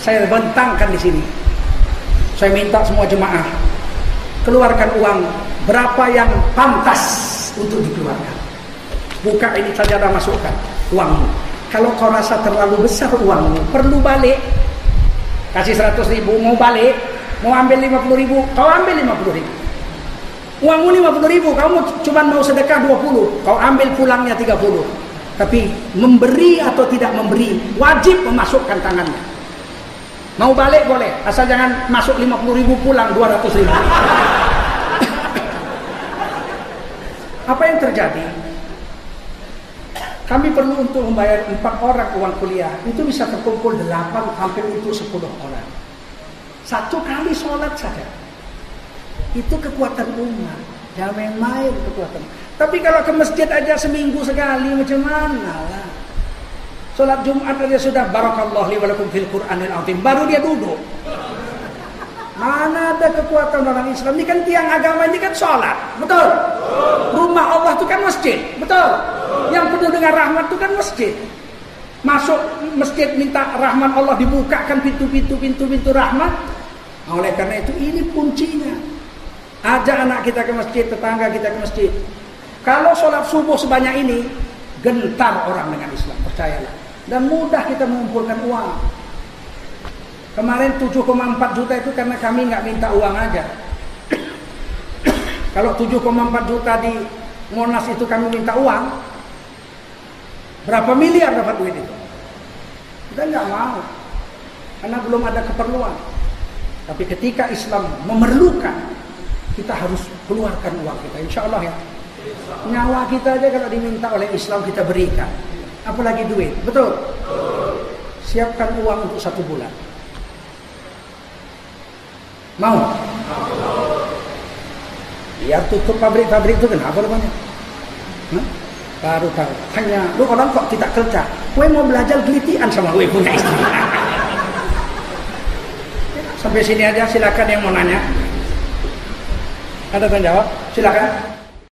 saya bentangkan di sini. Saya minta semua jemaah keluarkan uang berapa yang pantas untuk dikeluarkan. Buka ini sajadah masukkan uangmu. Kalau kau rasa terlalu besar uangmu, perlu balik. Kasih 100 ribu, mau balik, mau ambil 50 ribu, kau ambil 50 ribu. Uangmu 50 ribu, kamu cuma mau sedekah 20, kau ambil pulangnya 30. Tapi memberi atau tidak memberi, wajib memasukkan tangannya. Mau balik boleh, asal jangan masuk 50 ribu pulang 200 ribu. Apa yang terjadi? Kami perlu untuk membayar empat orang uang kuliah. Itu bisa terkumpul delapan hampir untuk sepuluh orang. Satu kali sholat saja. Itu kekuatan umat. Jangan main-main kekuatan. Tapi kalau ke masjid aja seminggu sekali macam mana lah. Sholat Jumat aja sudah barakallah li walakum fil Qur'anil azim. Baru dia duduk. Mana ada kekuatan orang Islam? Ini kan tiang agama ini kan sholat. Betul? Rumah Allah itu kan masjid. Betul? Yang penuh dengan rahmat itu kan masjid. Masuk masjid minta rahmat Allah dibukakan pintu-pintu pintu-pintu rahmat. Oleh karena itu ini kuncinya. Ajak anak kita ke masjid, tetangga kita ke masjid. Kalau sholat subuh sebanyak ini, gentar orang dengan Islam, percayalah. Dan mudah kita mengumpulkan uang. Kemarin 7,4 juta itu karena kami nggak minta uang aja. (coughs) Kalau 7,4 juta di Monas itu kami minta uang, Berapa miliar dapat duit itu? Kita nggak mau. Karena belum ada keperluan. Tapi ketika Islam memerlukan, kita harus keluarkan uang kita. Insya Allah ya. Nyawa kita aja kalau diminta oleh Islam kita berikan. Apalagi duit. Betul? Siapkan uang untuk satu bulan. Mau? Biar tutup pabrik-pabrik itu kenapa rupanya? Hah? Baru tahu. Hanya, lu orang kok tidak kerja. Gue mau belajar gelitian sama gue punya istri. Sampai sini aja silakan yang mau nanya. Ada tanya jawab? Silakan.